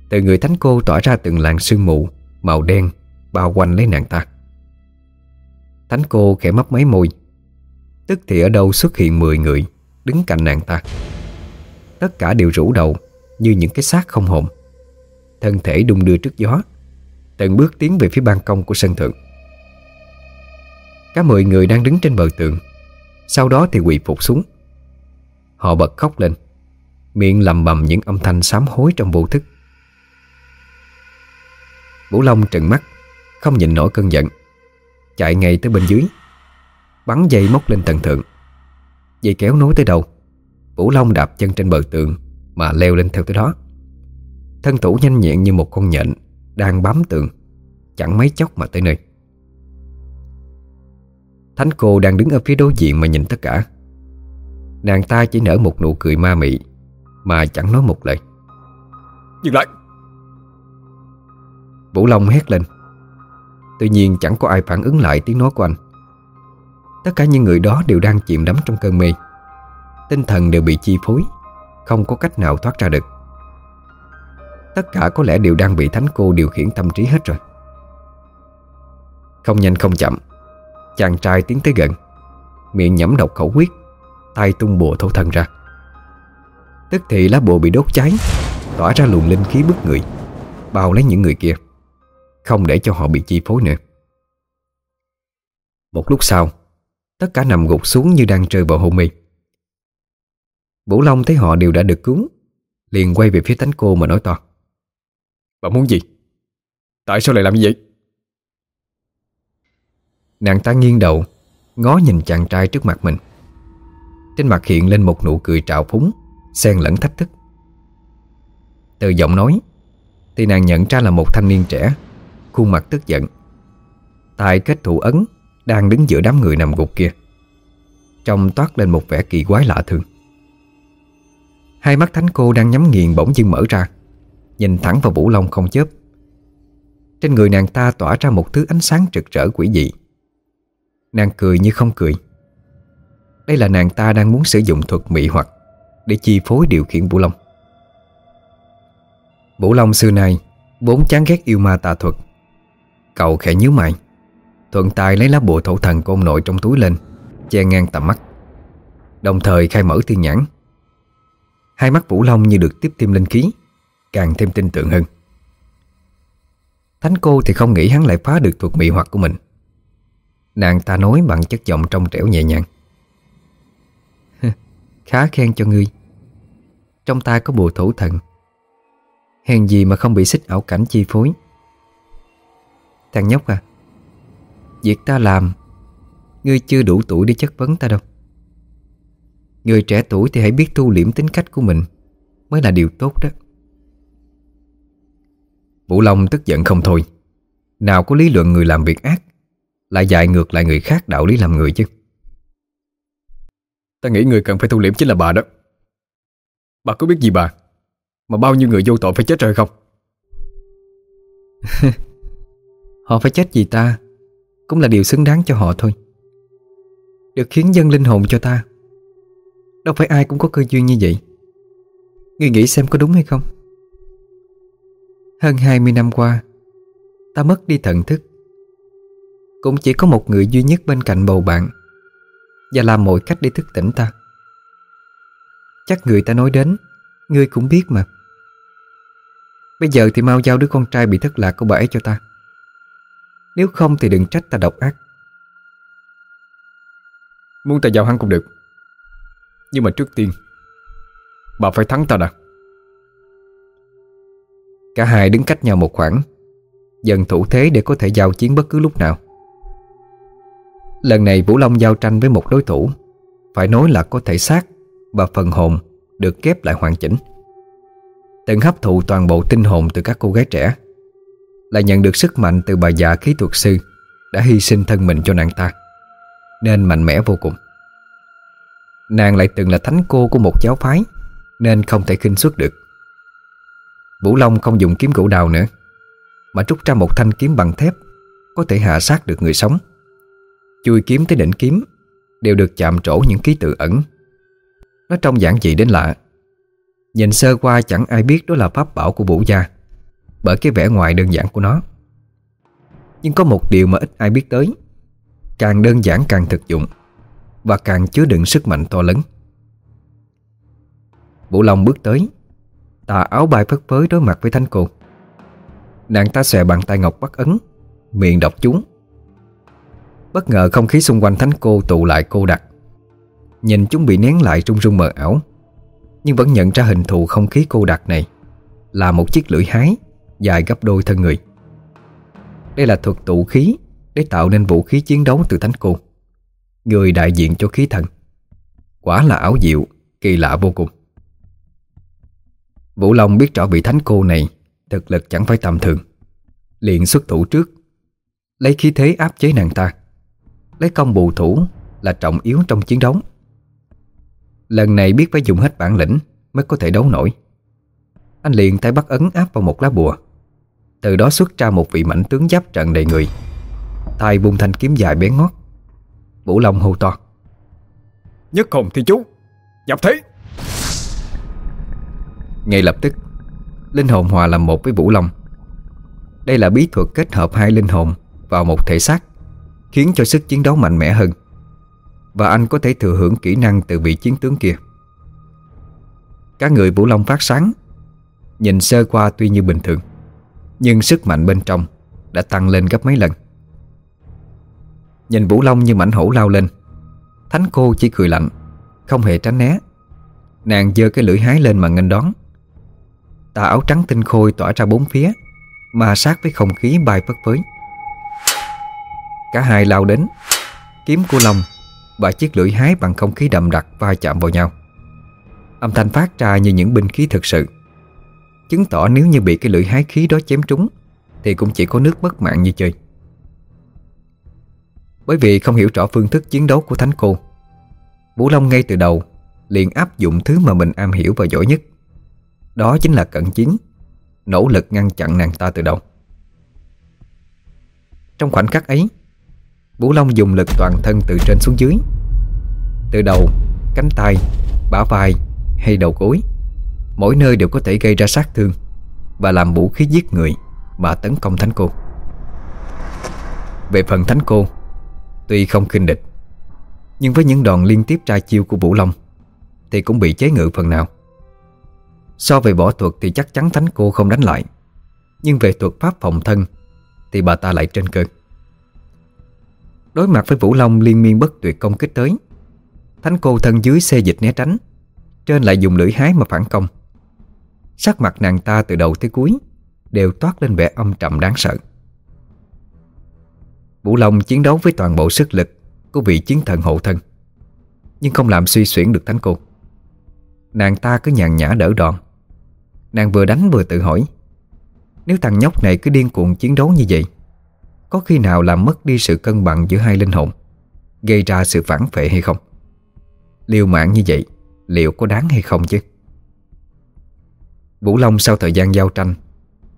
Từ người thánh cô tỏa ra từng làn sương mù, Màu đen, bao quanh lấy nàng ta. Thánh cô khẽ mấp máy môi, Tức thì ở đâu xuất hiện 10 người. Đứng cạnh nàng ta. Tất cả đều rũ đầu Như những cái xác không hồn. Thân thể đung đưa trước gió, Từng bước tiến về phía ban công của sân thượng. Cả 10 người đang đứng trên bờ tường. Sau đó thì quỳ phục xuống. Họ bật khóc lên, Miệng lầm bầm những âm thanh sám hối trong vô thức. Vũ Long trừng mắt, Không nhìn nổi cơn giận, Chạy ngay tới bên dưới, Bắn dây móc lên tầng thượng. Dây kéo nối tới đầu. Vũ Long đạp chân trên bờ tường Mà leo lên theo tới đó. Thân thủ nhanh nhẹn như một con nhện Đang bám tường Chẳng mấy chốc mà tới nơi. Thánh cô đang đứng ở phía đối diện mà nhìn tất cả. Nàng ta chỉ nở một nụ cười ma mị Mà chẳng nói một lời. Dừng lại. Vũ Long hét lên. Tuy nhiên chẳng có ai phản ứng lại tiếng nói của anh Tất cả những người đó đều đang chìm đắm trong cơn mê. Tinh thần đều bị chi phối, Không có cách nào thoát ra được. Tất cả có lẽ đều đang bị thánh cô điều khiển tâm trí hết rồi. Không nhanh không chậm, Chàng trai tiến tới gần, Miệng nhẩm độc khẩu quyết, tay tung bùa thổ thần ra. Tức thì lá bùa bị đốt cháy, Tỏa ra luồng linh khí bức người, Bao lấy những người kia, Không để cho họ bị chi phối nữa. Một lúc sau Tất cả nằm gục xuống như đang rơi vào hôn mê Vũ Long thấy họ đều đã được cứu Liền quay về phía tánh cô mà nói to Bà muốn gì? Tại sao lại làm như vậy? Nàng ta nghiêng đầu Ngó nhìn chàng trai trước mặt mình Trên mặt hiện lên một nụ cười trào phúng Xen lẫn thách thức Từ giọng nói Thì nàng nhận ra là một thanh niên trẻ Khuôn mặt tức giận Tài kết thủ ấn đang đứng giữa đám người nằm gục kia. Trông toát lên một vẻ kỳ quái lạ thường. Hai mắt thánh cô đang nhắm nghiền bỗng dưng mở ra, Nhìn thẳng vào Vũ Long không chớp. Trên người nàng ta tỏa ra một thứ ánh sáng rực rỡ quỷ dị. Nàng cười như không cười. Đây là nàng ta đang muốn sử dụng thuật mị hoặc Để chi phối điều khiển Vũ Long. Vũ Long xưa nay Vốn chán ghét yêu ma tà thuật. Cậu khẽ nhíu mày. Thuận tay lấy lá bùa thổ thần của ông nội trong túi lên, Che ngang tầm mắt. Đồng thời khai mở thiên nhãn. Hai mắt Vũ Long như được tiếp thêm linh khí, Càng thêm tin tưởng hơn. Thánh cô thì không nghĩ hắn lại phá được thuật mị hoặc của mình. Nàng ta nói bằng chất giọng trong trẻo nhẹ nhàng. Khá khen cho ngươi. Trong ta có bùa thủ thần. Hèn gì mà không bị xích ảo cảnh chi phối? Thằng nhóc à Việc ta làm. Ngươi chưa đủ tuổi để chất vấn ta đâu. Người trẻ tuổi thì hãy biết thu liễm tính cách của mình, Mới là điều tốt đó. Vũ Long tức giận không thôi. Nào có lý luận người làm việc ác, Lại dạy ngược lại người khác đạo lý làm người chứ. Ta nghĩ người cần phải thu liễm chính là bà đó. Bà có biết gì bà? Mà bao nhiêu người vô tội phải chết rồi không? Họ phải chết vì ta. Cũng là điều xứng đáng cho họ thôi. Được khiến dân linh hồn cho ta, Đâu phải ai cũng có cơ duyên như vậy. Ngươi nghĩ xem có đúng hay không? Hơn 20 năm qua, Ta mất đi thần thức. Cũng chỉ có một người duy nhất bên cạnh bầu bạn Và làm mọi cách để thức tỉnh ta. Chắc người ta nói đến, Ngươi cũng biết mà. Bây giờ thì mau giao đứa con trai bị thất lạc của bà ấy cho ta. Nếu không thì đừng trách ta độc ác. Muốn ta giao hắn cũng được. Nhưng mà trước tiên Bà phải thắng ta đã. Cả hai đứng cách nhau một khoảng Dần thủ thế để có thể giao chiến bất cứ lúc nào. Lần này Vũ Long giao tranh với một đối thủ Phải nói là có thể xác Và phần hồn được ghép lại hoàn chỉnh. Từng hấp thụ toàn bộ tinh hồn từ các cô gái trẻ là nhận được sức mạnh từ bà già khí thuật sư Đã hy sinh thân mình cho nàng ta, Nên mạnh mẽ vô cùng. Nàng lại từng là thánh cô của một giáo phái, Nên không thể khinh xuất được. Vũ Long không dùng kiếm gỗ đào nữa, Mà rút ra một thanh kiếm bằng thép, Có thể hạ sát được người sống. Chui kiếm tới đỉnh kiếm, Đều được chạm trổ những ký tự ẩn. Nó trông giản dị đến lạ. Nhìn sơ qua chẳng ai biết đó là pháp bảo của Vũ Gia. Bởi cái vẻ ngoài đơn giản của nó. Nhưng có một điều mà ít ai biết tới. Càng đơn giản càng thực dụng, Và càng chứa đựng sức mạnh to lớn. Vũ Long bước tới, Tà áo bay phất phới đối mặt với thánh cô Nàng ta xòe bàn tay ngọc bắt ấn, Miệng đọc chú. Bất ngờ không khí xung quanh thánh cô tụ lại cô đặc. Nhìn chúng bị nén lại rung rung mờ ảo, Nhưng vẫn nhận ra hình thù không khí cô đặc này Là một chiếc lưỡi hái. Dài gấp đôi thân người. Đây là thuật tụ khí Để tạo nên vũ khí chiến đấu từ thánh cô Người đại diện cho khí thần. Quả là ảo diệu, Kỳ lạ vô cùng. Vũ Long biết rõ vị thánh cô này Thực lực chẳng phải tầm thường. Liền xuất thủ trước, Lấy khí thế áp chế nàng ta. Lấy công bù thủ là trọng yếu trong chiến đấu. Lần này biết phải dùng hết bản lĩnh Mới có thể đấu nổi. Anh liền tay bắt ấn áp vào một lá bùa. Từ đó xuất ra một vị mảnh tướng giáp trận đầy người. Tay vung thanh kiếm dài bén ngót. Vũ Long hô to. Nhất hồn thì chú Nhập thế. Ngay lập tức Linh hồn hòa làm một với Vũ Long. Đây là bí thuật kết hợp hai linh hồn Vào một thể xác Khiến cho sức chiến đấu mạnh mẽ hơn. Và anh có thể thừa hưởng kỹ năng từ vị chiến tướng kia. Cả người Vũ Long phát sáng Nhìn sơ qua tuy như bình thường nhưng sức mạnh bên trong Đã tăng lên gấp mấy lần. Nhìn Vũ Long như mảnh hổ lao lên, Thánh cô chỉ cười lạnh, Không hề tránh né. Nàng dơ cái lưỡi hái lên mà nghênh đón. Tà áo trắng tinh khôi tỏa ra bốn phía Mà sát với không khí bay phất phới. Cả hai lao đến, Kiếm của Long Và chiếc lưỡi hái bằng không khí đậm đặc va chạm vào nhau. Âm thanh phát ra như những binh khí thực sự. Chứng tỏ nếu như bị cái lưỡi hái khí đó chém trúng Thì cũng chỉ có nước mất mạng như chơi. Bởi vì không hiểu rõ phương thức chiến đấu của Thánh Cô Vũ Long ngay từ đầu liền áp dụng thứ mà mình am hiểu và giỏi nhất. Đó chính là cận chiến Nỗ lực ngăn chặn nàng ta từ đầu. Trong khoảnh khắc ấy Vũ Long dùng lực toàn thân từ trên xuống dưới. Từ đầu, cánh tay, bả vai hay đầu gối Mỗi nơi đều có thể gây ra sát thương Và làm vũ khí giết người Mà tấn công thánh cô. Về phần thánh cô, Tuy không khinh địch, Nhưng với những đòn liên tiếp ra chiêu của Vũ Long Thì cũng bị chế ngự phần nào. So về võ thuật thì chắc chắn thánh cô không đánh lại, Nhưng về thuật pháp phòng thân Thì bà ta lại trên cơ. Đối mặt với Vũ Long liên miên bất tuyệt công kích tới, Thánh cô thân dưới xe dịch né tránh, Trên lại dùng lưỡi hái mà phản công. Sắc mặt nàng ta từ đầu tới cuối Đều toát lên vẻ âm trầm đáng sợ. Vũ Long chiến đấu với toàn bộ sức lực Của vị chiến thần hộ thân, Nhưng không làm suy xuyển được thánh cô. Nàng ta cứ nhàn nhã đỡ đòn. Nàng vừa đánh vừa tự hỏi, Nếu thằng nhóc này cứ điên cuồng chiến đấu như vậy, Có khi nào làm mất đi sự cân bằng giữa hai linh hồn, Gây ra sự phản phệ hay không? Liều mạng như vậy Liệu có đáng hay không chứ? Vũ Long sau thời gian giao tranh,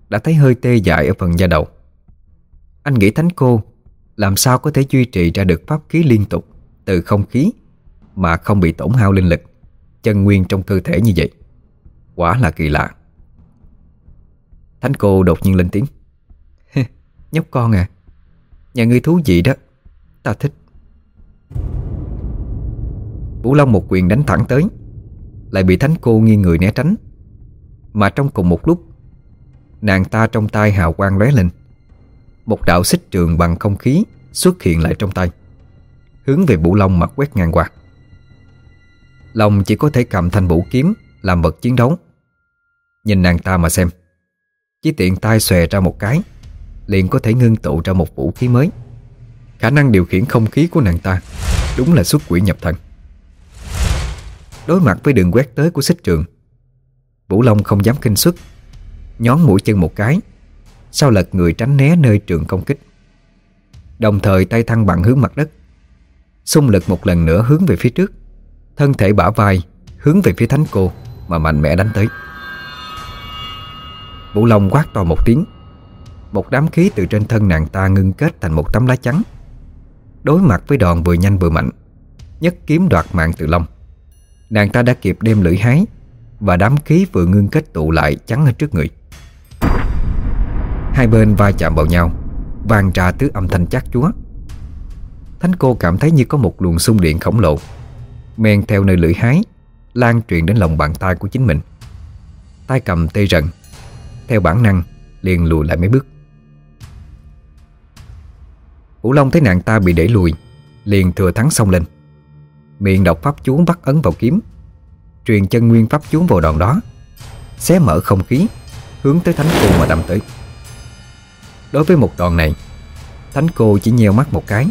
Đã thấy hơi tê dại ở phần da đầu. Anh nghĩ Thánh Cô Làm sao có thể duy trì ra được pháp khí liên tục Từ không khí Mà không bị tổn hao linh lực, Chân nguyên trong cơ thể như vậy? Quả là kỳ lạ. Thánh cô đột nhiên lên tiếng. Nhóc con à Nhà ngươi thú vị đó, Ta thích. Vũ Long một quyền đánh thẳng tới, Lại bị thánh cô nghiêng người né tránh. Mà trong cùng một lúc, Nàng ta trong tay hào quang lóe lên. Một đạo xích trường bằng không khí Xuất hiện lại trong tay, Hướng về Vũ Long mà quét ngang qua. Long chỉ có thể cầm thanh vũ kiếm Làm vật chiến đấu. Nhìn nàng ta mà xem, Chỉ tiện tay xòe ra một cái, Liền có thể ngưng tụ ra một vũ khí mới. Khả năng điều khiển không khí của nàng ta Đúng là xuất quỷ nhập thần. Đối mặt với đường quét tới của xích trường Vũ Long không dám kinh xuất. Nhón mũi chân một cái, Sau lật người tránh né nơi trường công kích. Đồng thời tay thăng bằng hướng mặt đất, Xung lực một lần nữa hướng về phía trước. Thân thể bả vai Hướng về phía thánh cô Mà mạnh mẽ đánh tới. Vũ Long quát to một tiếng. Một đám khí từ trên thân nàng ta ngưng kết thành một tấm lá trắng. Đối mặt với đòn vừa nhanh vừa mạnh, Nhất kiếm đoạt mạng từ Long. Nàng ta đã kịp đem lưỡi hái và đám khí vừa ngưng kết tụ lại chắn ở trước người. Hai bên va chạm vào nhau Vàng ra tứ âm thanh chát chúa. Thánh cô cảm thấy như có một luồng xung điện khổng lồ, Men theo nơi lưỡi hái, Lan truyền đến lòng bàn tay của chính mình. Tay cầm tê rần, Theo bản năng liền lùi lại mấy bước. Vũ Long thấy nàng ta bị đẩy lùi, Liền thừa thắng xông lên. Miệng đọc pháp chú bắt ấn vào kiếm Truyền chân nguyên pháp chú vào đòn đó. Xé mở không khí, Hướng tới thánh cô mà đâm tới. Đối với một đòn này, Thánh cô chỉ nheo mắt một cái.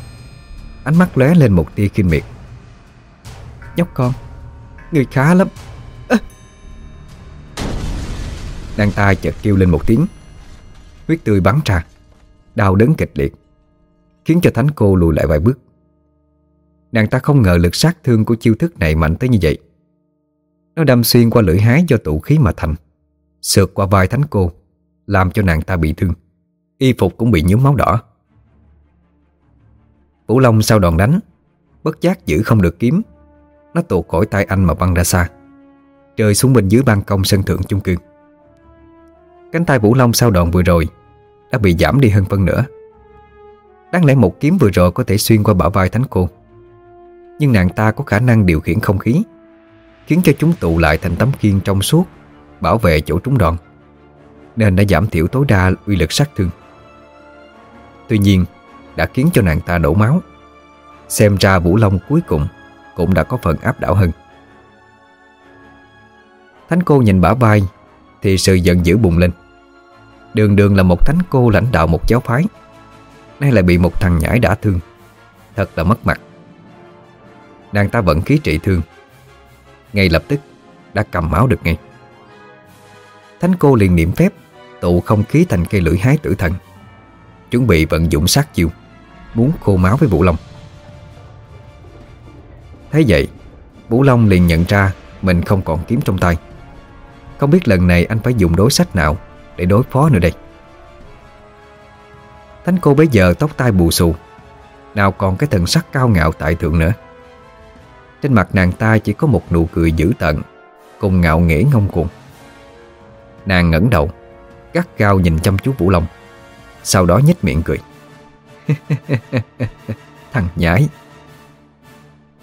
Ánh mắt lóe lên một tia kinh miệt. Nhóc con, Người khá lắm. À. Nàng ta chợt kêu lên một tiếng. Huyết tươi bắn ra, Đau đớn kịch liệt, Khiến cho thánh cô lùi lại vài bước. Nàng ta không ngờ lực sát thương của chiêu thức này mạnh tới như vậy. Nó đâm xuyên qua lưỡi hái do tụ khí mà thành. Sượt qua vai thánh cô, Làm cho nàng ta bị thương. Y phục cũng bị nhúm máu đỏ. Vũ Long sau đòn đánh, Bất giác giữ không được kiếm. Nó tuột khỏi tay anh mà băng ra xa. Rơi xuống bên dưới ban công sân thượng chung cư. Cánh tay Vũ Long sau đòn vừa rồi Đã bị giảm đi hơn phân nữa Đáng lẽ một kiếm vừa rồi có thể xuyên qua bả vai thánh cô. Nhưng nàng ta có khả năng điều khiển không khí. Khiến cho chúng tụ lại thành tấm khiên trong suốt, Bảo vệ chỗ trúng đòn, Nên đã giảm thiểu tối đa uy lực sát thương. Tuy nhiên, Đã khiến cho nàng ta đổ máu. Xem ra Vũ Long cuối cùng Cũng đã có phần áp đảo hơn. Thánh cô nhìn bả vai Thì sự giận dữ bùng lên. Đường đường là một thánh cô lãnh đạo một giáo phái, Nay lại bị một thằng nhãi đã thương, Thật là mất mặt. Nàng ta vẫn khí trị thương ngay lập tức, Đã cầm máu được ngay. Thánh cô liền niệm phép, Tụ không khí thành cây lưỡi hái tử thần. Chuẩn bị vận dụng sát chiêu, Muốn khô máu với Vũ Long. Thế vậy, Vũ Long liền nhận ra Mình không còn kiếm trong tay. Không biết lần này anh phải dùng đối sách nào Để đối phó nữa đây. Thánh cô bây giờ tóc tai bù xù, Nào còn cái thần sắc cao ngạo tại thượng nữa. Trên mặt nàng ta chỉ có một nụ cười dữ tợn, Cùng ngạo nghễ ngông cuồng. Nàng ngẩng đầu, Gắt gao nhìn chăm chú Vũ Long, Sau đó nhếch miệng cười. cười Thằng nhãi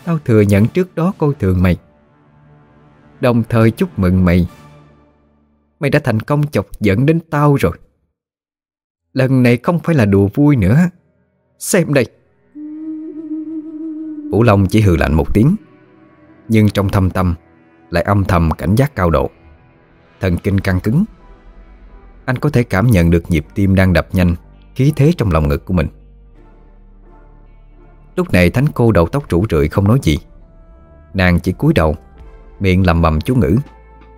Tao thừa nhận trước đó coi thường mày. Đồng thời chúc mừng mày. Mày đã thành công chọc giận đến tao rồi. Lần này không phải là đùa vui nữa. Xem đây. Vũ Long chỉ hừ lạnh một tiếng. Nhưng trong thâm tâm Lại âm thầm cảnh giác cao độ. Thần kinh căng cứng. Anh có thể cảm nhận được nhịp tim đang đập nhanh, Khí thế trong lòng ngực của mình. Lúc này thánh cô đầu tóc rủ rượi không nói gì. Nàng chỉ cúi đầu, Miệng lầm bầm chú ngữ,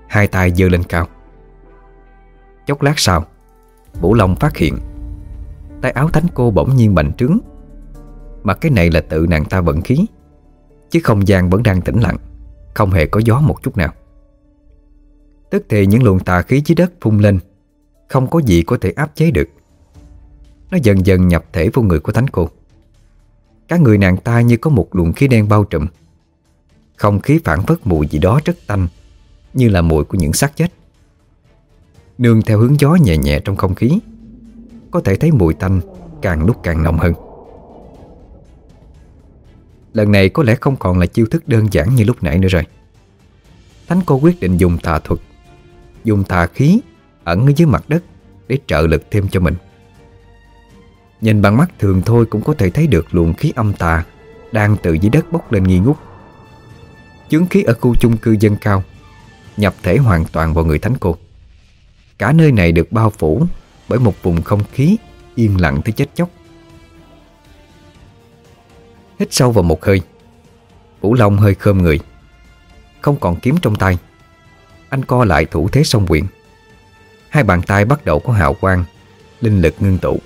Hai tay giơ lên cao. Chốc lát sau Vũ Long phát hiện, Tay áo thánh cô bỗng nhiên bành trướng. Mà cái này là tự nàng ta vận khí. Chứ không gian vẫn đang tĩnh lặng, Không hề có gió một chút nào. Tức thì những luồng tà khí dưới đất phun lên, Không có gì có thể áp chế được. Nó dần dần nhập thể vô người của thánh cô. Cả người nàng ta như có một luồng khí đen bao trùm. Không khí phản phất mùi gì đó rất tanh, Như là mùi của những xác chết. Nương theo hướng gió nhẹ nhẹ trong không khí, Có thể thấy mùi tanh càng lúc càng nồng hơn. Lần này có lẽ không còn là chiêu thức đơn giản như lúc nãy nữa rồi. Thánh cô quyết định dùng tà thuật, Dùng tà khí ẩn ở dưới mặt đất Để trợ lực thêm cho mình. Nhìn bằng mắt thường thôi cũng có thể thấy được luồng khí âm tà Đang từ dưới đất bốc lên nghi ngút. Chướng khí ở khu chung cư dân cao Nhập thể hoàn toàn vào người thánh cô. Cả nơi này được bao phủ Bởi một vùng không khí Yên lặng tới chết chóc. Hít sâu vào một hơi. Vũ Long hơi khơm người. Không còn kiếm trong tay. Anh co lại thủ thế song quyền. Hai bàn tay bắt đầu có hào quang Linh lực ngưng tụ.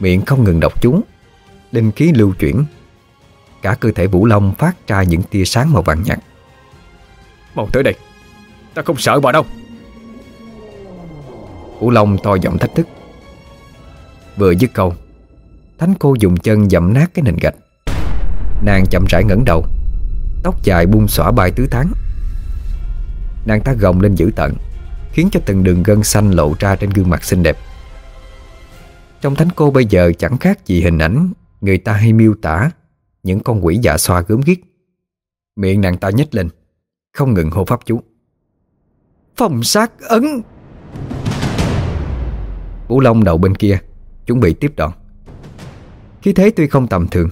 Miệng không ngừng đọc chú. Linh khí lưu chuyển. Cả cơ thể Vũ Long phát ra những tia sáng màu vàng nhạt. Mau tới đây. Ta không sợ bà đâu. Vũ Long to giọng thách thức. Vừa dứt câu Thánh cô dùng chân dậm nát cái nền gạch Nàng chậm rãi ngẩng đầu, Tóc dài buông xõa bay tứ tán. Nàng ta gồng lên dữ tận Khiến cho từng đường gân xanh lộ ra trên gương mặt xinh đẹp. Trong thánh cô bây giờ chẳng khác gì hình ảnh Người ta hay miêu tả Những con quỷ dạ xoa gớm ghiếc. Miệng nàng ta nhếch lên, Không ngừng hô pháp chú. Phòng sát ấn! Vũ Long đầu bên kia Chuẩn bị tiếp đòn. Khí thế tuy không tầm thường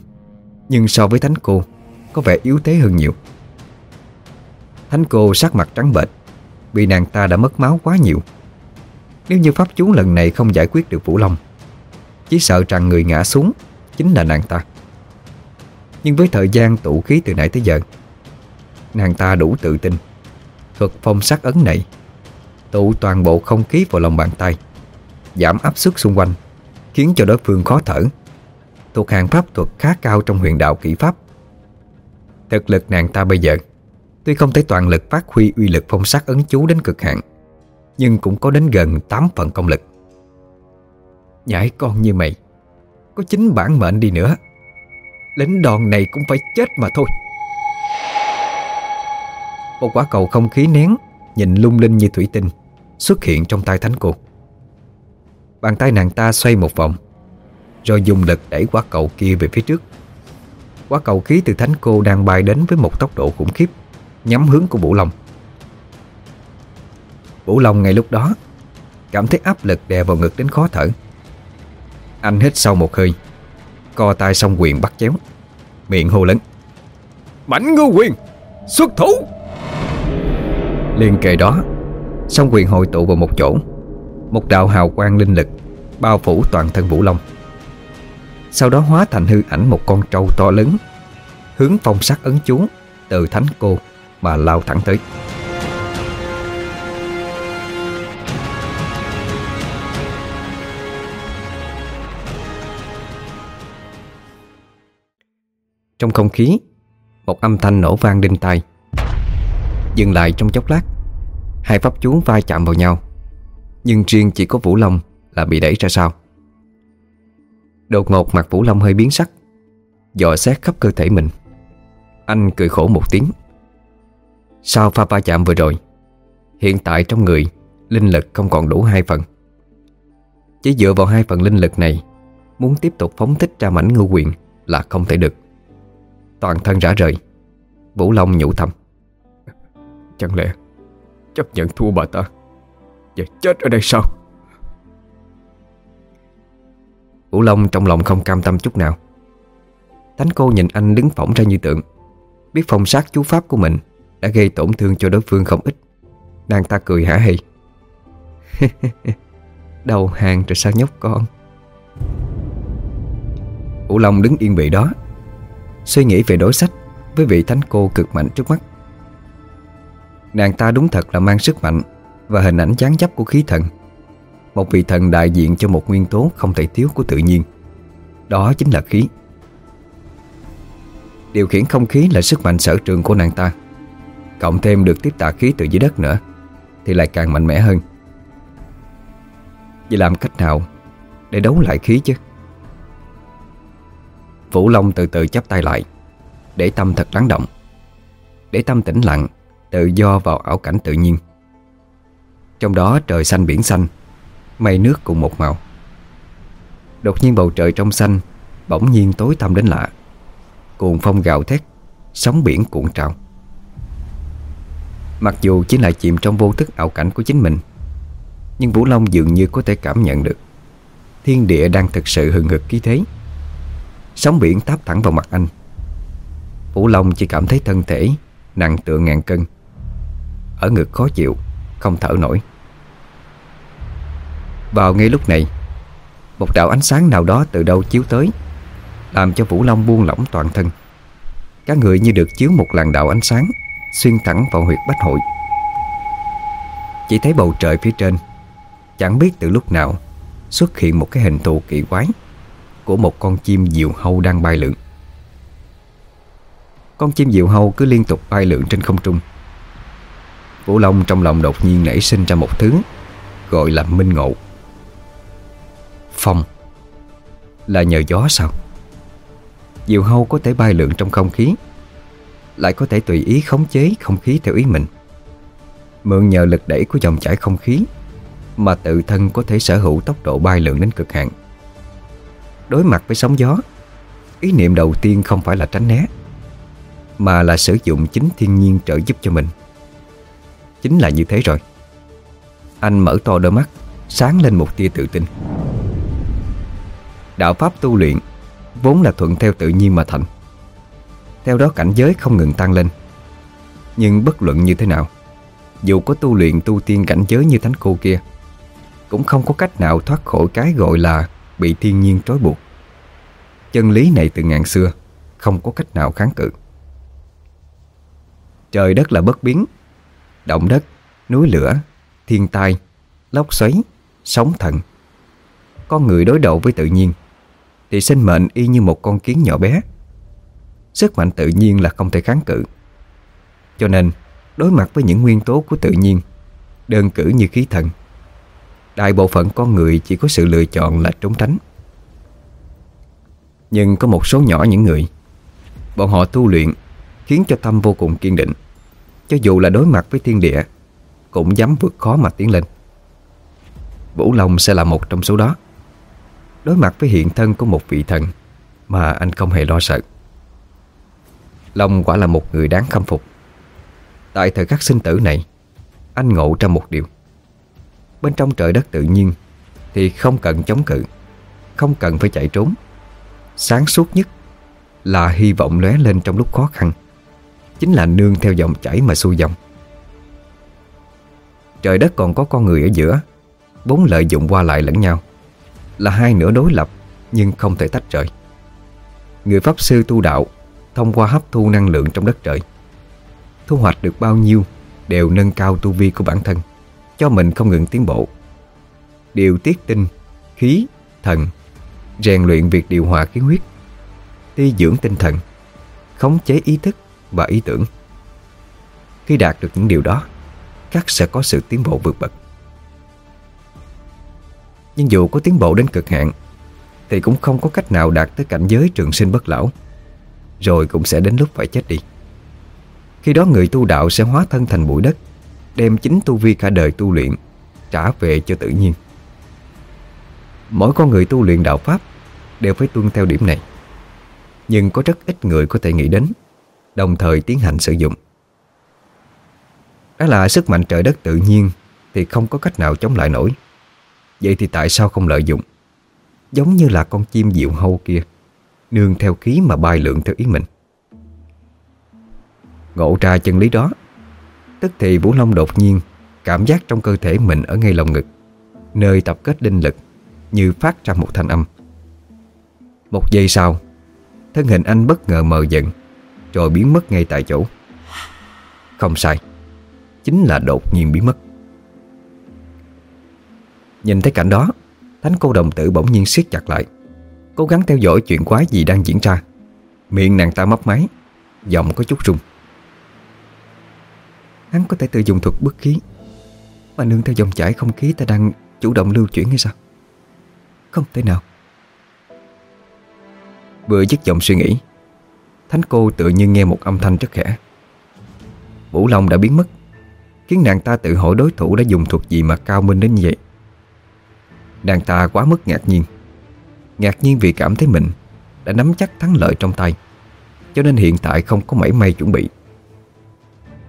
nhưng so với thánh cô, Có vẻ yếu thế hơn nhiều. Thánh cô sắc mặt trắng bệch, Vì nàng ta đã mất máu quá nhiều. Nếu như pháp chú lần này không giải quyết được Vũ Long, Chỉ sợ rằng người ngã xuống Chính là nàng ta. Nhưng với thời gian tụ khí từ nãy tới giờ, Nàng ta đủ tự tin Thuật phong sắc ấn này, Tụ toàn bộ không khí vào lòng bàn tay, Giảm áp suất xung quanh, Khiến cho đối phương khó thở. Thuộc hàng pháp thuật khá cao trong huyền đạo kỹ pháp. Thực lực nàng ta bây giờ, Tuy không thể toàn lực phát huy uy lực phong sát ấn chú đến cực hạn, Nhưng cũng có đến gần 8 phần công lực. Nhãi con như mày, Có chính bản mệnh đi nữa. Lính đòn này cũng phải chết mà thôi. Một quả cầu không khí nén, Nhìn lung linh như thủy tinh, Xuất hiện trong tay thánh cô. Bàn tay nàng ta xoay một vòng rồi dùng lực đẩy quả cầu kia về phía trước. Quả cầu khí từ thánh cô đang bay đến với một tốc độ khủng khiếp, Nhắm hướng của Vũ Long. Vũ Long ngay lúc đó Cảm thấy áp lực đè vào ngực đến khó thở. Anh hít sâu một hơi, Co tay song quyền bắt chéo, Miệng hô lớn Mảnh ngư quyền, Xuất thủ! Liên kề đó, Song quyền hội tụ vào một chỗ, Một đạo hào quang linh lực Bao phủ toàn thân Vũ Long. Sau đó hóa thành hư ảnh một con trâu to lớn, Hướng phong sắc ấn chú Từ thánh cô mà lao thẳng tới. Trong không khí, Một âm thanh nổ vang đinh tai. Dừng lại trong chốc lát, Hai pháp chú vai chạm vào nhau, Nhưng riêng chỉ có Vũ Long Là bị đẩy ra sau. Đột ngột mặt Vũ Long hơi biến sắc. Dò xét khắp cơ thể mình. Anh cười khổ một tiếng. Sau pha va chạm vừa rồi? Hiện tại trong người, Linh lực không còn đủ hai phần. Chỉ dựa vào hai phần linh lực này, Muốn tiếp tục phóng thích ra mảnh ngư quyền Là không thể được. Toàn thân rã rời. Vũ Long nhủ thầm. Chẳng lẽ chấp nhận thua bà ta Và chết ở đây sao? Vũ Long trong lòng không cam tâm chút nào. Thánh cô nhìn anh đứng phỏng ra như tượng. Biết phong sát chú pháp của mình Đã gây tổn thương cho đối phương không ít. Nàng ta cười hả hì Đầu hàng rồi sao nhóc con? Vũ Long đứng yên vị đó, Suy nghĩ về đối sách Với vị thánh cô cực mạnh trước mắt. Nàng ta đúng thật là mang sức mạnh Và hình ảnh chán chấp của khí thần. Một vị thần đại diện cho một nguyên tố Không thể thiếu của tự nhiên. Đó chính là khí. Điều khiển không khí là sức mạnh sở trường của nàng ta. Cộng thêm được tiếp tạ khí từ dưới đất nữa, Thì lại càng mạnh mẽ hơn. Vậy làm cách nào Để đấu lại khí chứ? Vũ Long từ từ chắp tay lại, Để tâm thật lắng động, Để tâm tĩnh lặng, Tự do vào ảo cảnh tự nhiên. Trong đó trời xanh biển xanh Mây nước cùng một màu. Đột nhiên bầu trời trong xanh Bỗng nhiên tối tăm đến lạ. Cuồng phong gào thét, Sóng biển cuộn trào. Mặc dù chỉ lại chìm trong vô thức ảo cảnh của chính mình, Nhưng Vũ Long dường như có thể cảm nhận được Thiên địa đang thực sự hừng hực khí thế. Sóng biển táp thẳng vào mặt anh. Vũ Long chỉ cảm thấy thân thể Nặng tựa ngàn cân. Ở ngực khó chịu, Không thở nổi. Vào ngay lúc này. Một đạo ánh sáng nào đó từ đâu chiếu tới, Làm cho Vũ Long buông lỏng toàn thân. Các người như được chiếu một làn đạo ánh sáng, Xuyên thẳng vào huyệt bách hội. Chỉ thấy bầu trời phía trên, Chẳng biết từ lúc nào Xuất hiện một cái hình thù kỳ quái Của một con chim diều hâu đang bay lượn. Con chim diều hâu cứ liên tục bay lượn trên không trung. Vũ Long trong lòng đột nhiên nảy sinh ra một thứ Gọi là minh ngộ. Phong. Là nhờ gió sao? Diều hâu có thể bay lượn trong không khí, Lại có thể tùy ý khống chế không khí theo ý mình. Mượn nhờ lực đẩy của dòng chảy không khí Mà tự thân có thể sở hữu tốc độ bay lượn đến cực hạn. Đối mặt với sóng gió, Ý niệm đầu tiên không phải là tránh né, Mà là sử dụng chính thiên nhiên trợ giúp cho mình. Chính là như thế rồi. Anh mở to đôi mắt, Sáng lên một tia tự tin. Đạo pháp tu luyện Vốn là thuận theo tự nhiên mà thành. Theo đó cảnh giới không ngừng tăng lên. Nhưng bất luận như thế nào Dù có tu luyện tu tiên cảnh giới như thánh cô kia Cũng không có cách nào thoát khỏi cái gọi là Bị thiên nhiên trói buộc. Chân lý này từ ngàn xưa Không có cách nào kháng cự. Trời đất là bất biến Động đất, núi lửa, thiên tai, lốc xoáy, sóng thần. Con người đối đầu với tự nhiên thì sinh mệnh y như một con kiến nhỏ bé. Sức mạnh tự nhiên là không thể kháng cự. Cho nên, Đối mặt với những nguyên tố của tự nhiên, Đơn cử như khí thần, Đại bộ phận con người chỉ có sự lựa chọn là trốn tránh. Nhưng có một số nhỏ những người, Bọn họ tu luyện Khiến cho tâm vô cùng kiên định. Cho dù là đối mặt với thiên địa, Cũng dám vượt khó mà tiến lên. Vũ Long sẽ là một trong số đó. Đối mặt với hiện thân của một vị thần Mà anh không hề lo sợ. Long quả là một người đáng khâm phục. Tại thời khắc sinh tử này, Anh ngộ ra một điều. Bên trong trời đất tự nhiên Thì không cần chống cự, Không cần phải chạy trốn. Sáng suốt nhất Là hy vọng lóe lên trong lúc khó khăn, Chính là nương theo dòng chảy mà xuôi dòng. Trời đất còn có con người ở giữa, Bốn lợi dụng qua lại lẫn nhau. Là hai nửa đối lập Nhưng không thể tách rời. Người Pháp Sư tu đạo Thông qua hấp thu năng lượng trong đất trời Thu hoạch được bao nhiêu Đều nâng cao tu vi của bản thân Cho mình không ngừng tiến bộ. Điều tiết tinh, khí, thần Rèn luyện việc điều hòa khí huyết Ti dưỡng tinh thần Khống chế ý thức và ý tưởng. Khi đạt được những điều đó Các sẽ có sự tiến bộ vượt bậc. Nhưng dù có tiến bộ đến cực hạn, Thì cũng không có cách nào đạt tới cảnh giới trường sinh bất lão. Rồi cũng sẽ đến lúc phải chết đi. Khi đó người tu đạo sẽ hóa thân thành bụi đất, Đem chính tu vi cả đời tu luyện Trả về cho tự nhiên. Mỗi con người tu luyện đạo Pháp Đều phải tuân theo điểm này. Nhưng có rất ít người có thể nghĩ đến, Đồng thời tiến hành sử dụng. Đó là sức mạnh trời đất tự nhiên Thì không có cách nào chống lại nổi. Vậy thì tại sao không lợi dụng? Giống như là con chim diệu hâu kia, Nương theo khí mà bay lượn theo ý mình. Ngộ ra chân lý đó, Tức thì Vũ Long đột nhiên Cảm giác trong cơ thể mình ở ngay lòng ngực, Nơi tập kết linh lực Như phát ra một thanh âm. Một giây sau, Thân hình anh bất ngờ mờ dần, Rồi biến mất ngay tại chỗ. Không sai, Chính là đột nhiên biến mất. Nhìn thấy cảnh đó, Thánh cô đồng tử bỗng nhiên siết chặt lại, Cố gắng theo dõi chuyện quái gì đang diễn ra. Miệng nàng ta mấp máy, Giọng có chút rung. Hắn có thể tự dùng thuật bức khí, Mà nương theo dòng chảy không khí ta đang chủ động lưu chuyển hay sao? Không thể nào. Vừa dứt giọng suy nghĩ, Thánh cô tự nhiên nghe một âm thanh rất khẽ. Vũ Long đã biến mất, Khiến nàng ta tự hỏi đối thủ đã dùng thuật gì mà cao minh đến như vậy. Đàn ta quá mức ngạc nhiên. Ngạc nhiên vì cảm thấy mình Đã nắm chắc thắng lợi trong tay, Cho nên hiện tại không có mảy may chuẩn bị.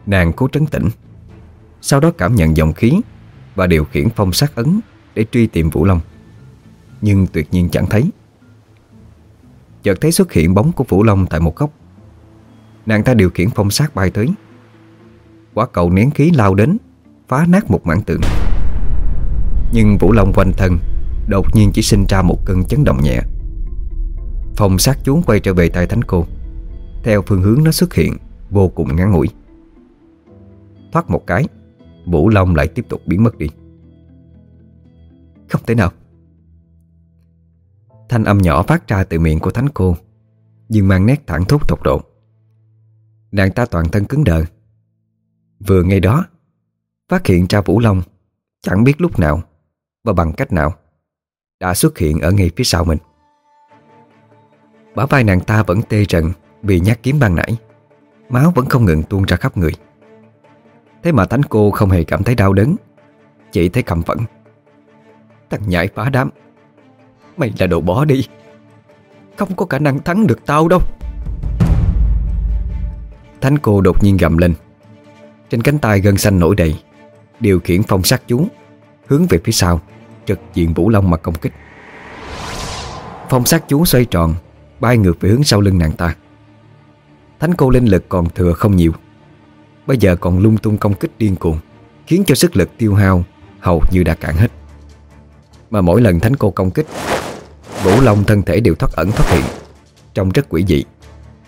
Nàng cố trấn tĩnh, Sau đó cảm nhận dòng khí Và điều khiển phong sát ấn Để truy tìm Vũ Long. Nhưng tuyệt nhiên chẳng thấy. Chợt thấy xuất hiện bóng của Vũ Long tại một góc. Nàng ta điều khiển phong sát bay tới. Quả cầu nén khí lao đến, Phá nát một mảng tượng. Nhưng Vũ Long quanh thân, Đột nhiên chỉ sinh ra một cơn chấn động nhẹ. Phòng sát chuốn quay trở về tay thánh cô. Theo phương hướng nó xuất hiện, Vô cùng ngắn ngủi. Thoát một cái, Vũ Long lại tiếp tục biến mất đi. Không thể nào. Thanh âm nhỏ phát ra từ miệng của thánh cô, Nhưng mang nét thẳng thốt tột độ. Nàng ta toàn thân cứng đờ. Vừa ngay đó, Phát hiện ra Vũ Long, Chẳng biết lúc nào và bằng cách nào Đã xuất hiện ở ngay phía sau mình. Bả vai nàng ta vẫn tê rần Vì nhát kiếm ban nãy, Máu vẫn không ngừng tuôn ra khắp người. Thế mà thánh cô không hề cảm thấy đau đớn, Chỉ thấy cầm phẫn. Thằng nhãi phá đám, Mày là đồ bỏ đi, Không có khả năng thắng được tao đâu. Thánh cô đột nhiên gầm lên, Trên cánh tay gân xanh nổi đầy, Điều khiển phong sát chú, Hướng về phía sau. Trực diện Vũ Long mà công kích. Phong sát chú xoay tròn, Bay ngược về hướng sau lưng nàng ta. Thánh cô linh lực còn thừa không nhiều. Bây giờ còn lung tung công kích điên cuồng, Khiến cho sức lực tiêu hao Hầu như đã cạn hết. Mà mỗi lần thánh cô công kích, Vũ Long thân thể đều thoát ẩn thoát hiện Trông rất quỷ dị,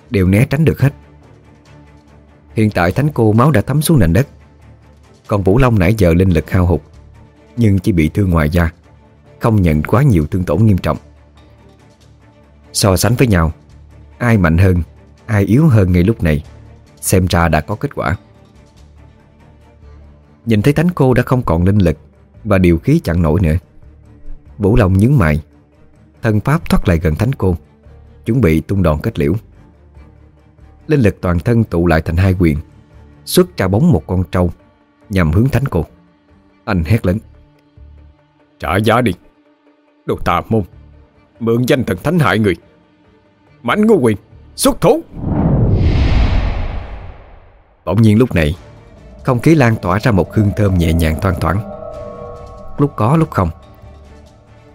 Đều né tránh được hết. Hiện tại thánh cô máu đã thấm xuống nền đất, Còn Vũ Long nãy giờ linh lực hao hụt nhưng chỉ bị thương ngoài da. Không nhận quá nhiều thương tổn nghiêm trọng. So sánh với nhau, Ai mạnh hơn, Ai yếu hơn ngay lúc này, Xem ra đã có kết quả. Nhìn thấy thánh cô đã không còn linh lực Và điều khí chẳng nổi nữa. Vũ Long nhướng mày. Thân pháp thoát lại gần thánh cô, Chuẩn bị tung đòn kết liễu. Linh lực toàn thân tụ lại thành hai quyền, Xuất ra bóng một con trâu Nhằm hướng thánh cô. Anh hét lớn. Trả giá đi. Đồ tà môn, Mượn danh thần thánh hại người. Mãnh ngô quyền Xuất thủ. Bỗng nhiên lúc này, Không khí lan tỏa ra một hương thơm nhẹ nhàng thoang thoảng. Lúc có lúc không.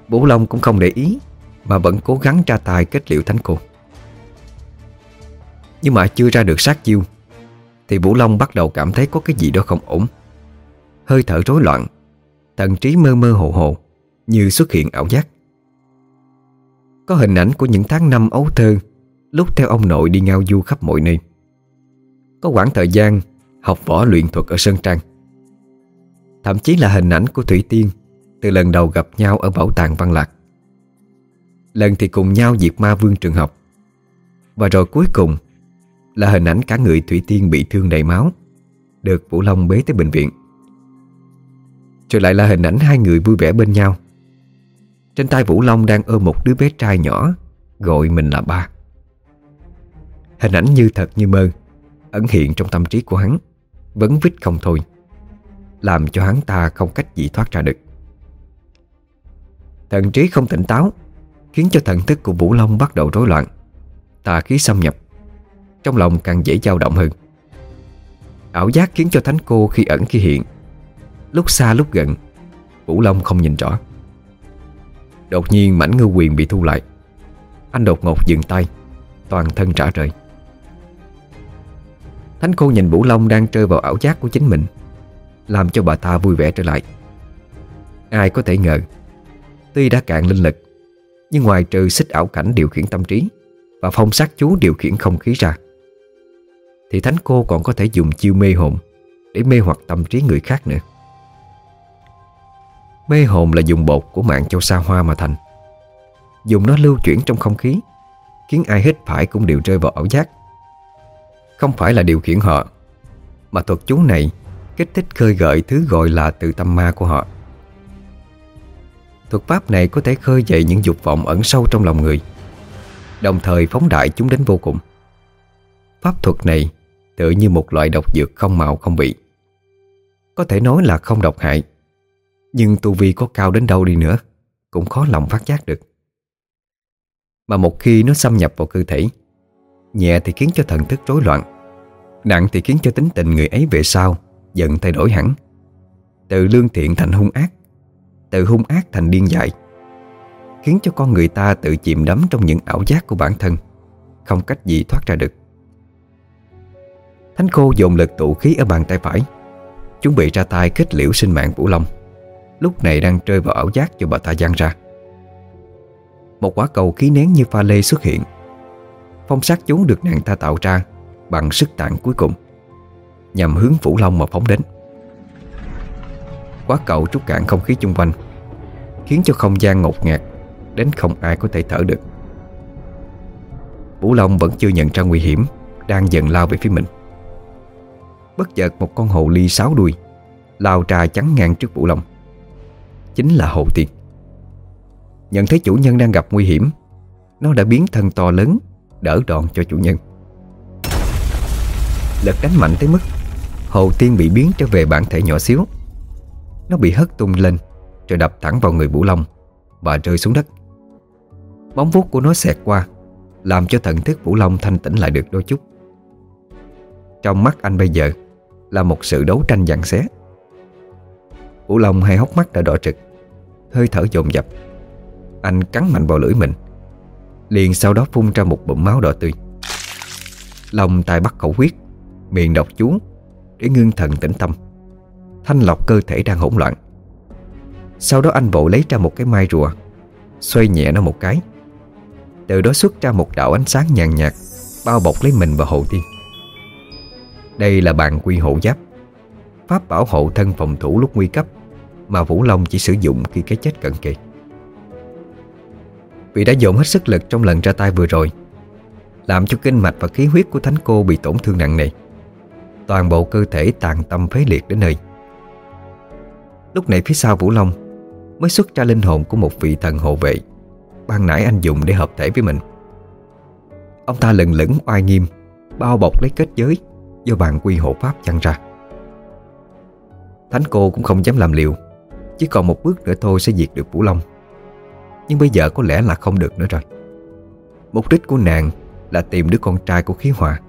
Vũ Long cũng không để ý, Mà vẫn cố gắng tra tài kết liễu thánh cô. Nhưng mà chưa ra được sát chiêu, Thì Vũ Long bắt đầu cảm thấy có cái gì đó không ổn. Hơi thở rối loạn Thần trí mơ mơ hồ hồ, Như xuất hiện ảo giác. Có hình ảnh của những tháng năm ấu thơ, Lúc theo ông nội đi ngao du khắp mọi nơi. Có khoảng thời gian Học võ luyện thuật ở Sơn Trang. Thậm chí là hình ảnh của Thủy Tiên Từ lần đầu gặp nhau ở bảo tàng Văn Lạc. Lần thì cùng nhau diệt ma vương trường học. Và rồi cuối cùng Là hình ảnh cả người Thủy Tiên bị thương đầy máu, Được Vũ Long bế tới bệnh viện. Rồi lại là hình ảnh hai người vui vẻ bên nhau. Trên tay Vũ Long đang ôm một đứa bé trai nhỏ, Gọi mình là ba. Hình ảnh như thật như mơ, Ẩn hiện trong tâm trí của hắn, Vấn vít không thôi, Làm cho hắn ta không cách gì thoát ra được. Thần trí không tỉnh táo, Khiến cho thần thức của Vũ Long bắt đầu rối loạn, Tà khí xâm nhập, Trong lòng càng dễ dao động hơn. Ảo giác khiến cho thánh cô khi ẩn khi hiện Lúc xa lúc gần, Vũ Long không nhìn rõ. Đột nhiên mảnh ngư quyền bị thu lại. Anh đột ngột dừng tay, Toàn thân trả trời Thánh cô nhìn Vũ Long đang rơi vào ảo giác của chính mình, Làm cho bà ta vui vẻ trở lại. Ai có thể ngờ, Tuy đã cạn linh lực, Nhưng ngoài trừ xích ảo cảnh điều khiển tâm trí Và phong sát chú điều khiển không khí ra, Thì thánh cô còn có thể dùng chiêu mê hồn Để mê hoặc tâm trí người khác nữa. Mê hồn là dùng bột của mạng châu sa hoa mà thành. Dùng nó lưu chuyển trong không khí, Khiến ai hít phải cũng đều rơi vào ảo giác. Không phải là điều khiển họ, Mà thuật chú này Kích thích khơi gợi thứ gọi là tự tâm ma của họ. Thuật pháp này có thể khơi dậy những dục vọng ẩn sâu trong lòng người, Đồng thời phóng đại chúng đến vô cùng. Pháp thuật này tựa như một loại độc dược không màu không vị, Có thể nói là không độc hại. Nhưng tu vi có cao đến đâu đi nữa, Cũng khó lòng phát giác được. Mà một khi nó xâm nhập vào cơ thể, Nhẹ thì khiến cho thần thức rối loạn, Nặng thì khiến cho tính tình người ấy về sau Dần thay đổi hẳn. Từ lương thiện thành hung ác, Từ hung ác thành điên dại, Khiến cho con người ta tự chìm đắm Trong những ảo giác của bản thân, Không cách gì thoát ra được. Thánh khô dồn lực tụ khí ở bàn tay phải, Chuẩn bị ra tay kết liễu sinh mạng Vũ Long. Lúc này đang rơi vào ảo giác cho bà ta giăng ra. Một quả cầu khí nén như pha lê xuất hiện. Phong sát chú được nàng ta tạo ra Bằng sức tạng cuối cùng, Nhằm hướng Vũ Long mà phóng đến. Quá cầu trút cạn không khí chung quanh, Khiến cho không gian ngột ngạt, Đến không ai có thể thở được. Vũ Long vẫn chưa nhận ra nguy hiểm, Đang dần lao về phía mình. Bất chợt một con hồ ly sáu đuôi, Lao trà chắn ngang trước Vũ Long. Chính là hồ tiên. Nhận thấy chủ nhân đang gặp nguy hiểm, Nó đã biến thân to lớn, Đỡ đòn cho chủ nhân. Lực đánh mạnh tới mức Hồ Tiên bị biến trở về bản thể nhỏ xíu. Nó bị hất tung lên, Rồi đập thẳng vào người Vũ Long Và rơi xuống đất. Bóng vuốt của nó xẹt qua, Làm cho thần thức Vũ Long thanh tĩnh lại được đôi chút. Trong mắt anh bây giờ Là một sự đấu tranh dặn xé. Vũ Long hai hốc mắt đã đỏ trực, Hơi thở dồn dập. Anh cắn mạnh vào lưỡi mình, Liền sau đó phun ra một bụng máu đỏ tươi. Long tay bắt khẩu huyết, Miệng đọc chú Để ngưng thần tĩnh tâm. Thanh lọc cơ thể đang hỗn loạn. Sau đó anh vội lấy ra một cái mai rùa, Xoay nhẹ nó một cái. Từ đó xuất ra một đạo ánh sáng nhàn nhạt, Bao bọc lấy mình và hồ tiên. Đây là bàn quy hộ giáp. Pháp bảo hộ thân phòng thủ lúc nguy cấp, Mà Vũ Long chỉ sử dụng khi cái chết cận kề. Vì đã dồn hết sức lực trong lần ra tay vừa rồi, Làm cho kinh mạch và khí huyết của thánh cô bị tổn thương nặng nề. Toàn bộ cơ thể tàn tâm phế liệt đến nơi. Lúc này phía sau Vũ Long Mới xuất ra linh hồn của một vị thần hộ vệ, Ban nãy anh dùng để hợp thể với mình. Ông ta lừng lửng oai nghiêm, Bao bọc lấy kết giới Do bàn quy hộ pháp chăn ra. Thánh cô cũng không dám làm liều. Chỉ còn một bước nữa thôi sẽ diệt được Vũ Long. Nhưng bây giờ có lẽ là không được nữa rồi. Mục đích của nàng là tìm đứa con trai của khí hòa.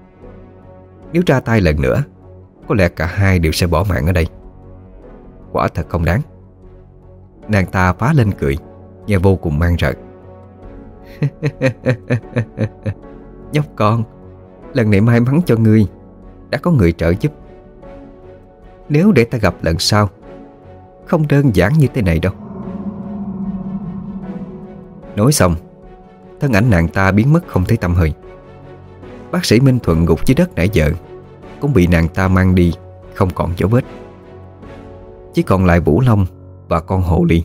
Nếu ra tay lần nữa, Có lẽ cả hai đều sẽ bỏ mạng ở đây. Quả thật không đáng. Nàng ta phá lên cười, Nghe vô cùng mang rợn. Nhóc con, Lần này may mắn cho ngươi, Đã có người trợ giúp nếu để ta gặp lần sau, Không đơn giản như thế này đâu. Nói xong, Thân ảnh nàng ta biến mất không thấy tâm hơi. Bác sĩ Minh Thuận gục dưới đất nãy giờ Cũng bị nàng ta mang đi, Không còn dấu vết. Chỉ còn lại Vũ Long Và con hồ ly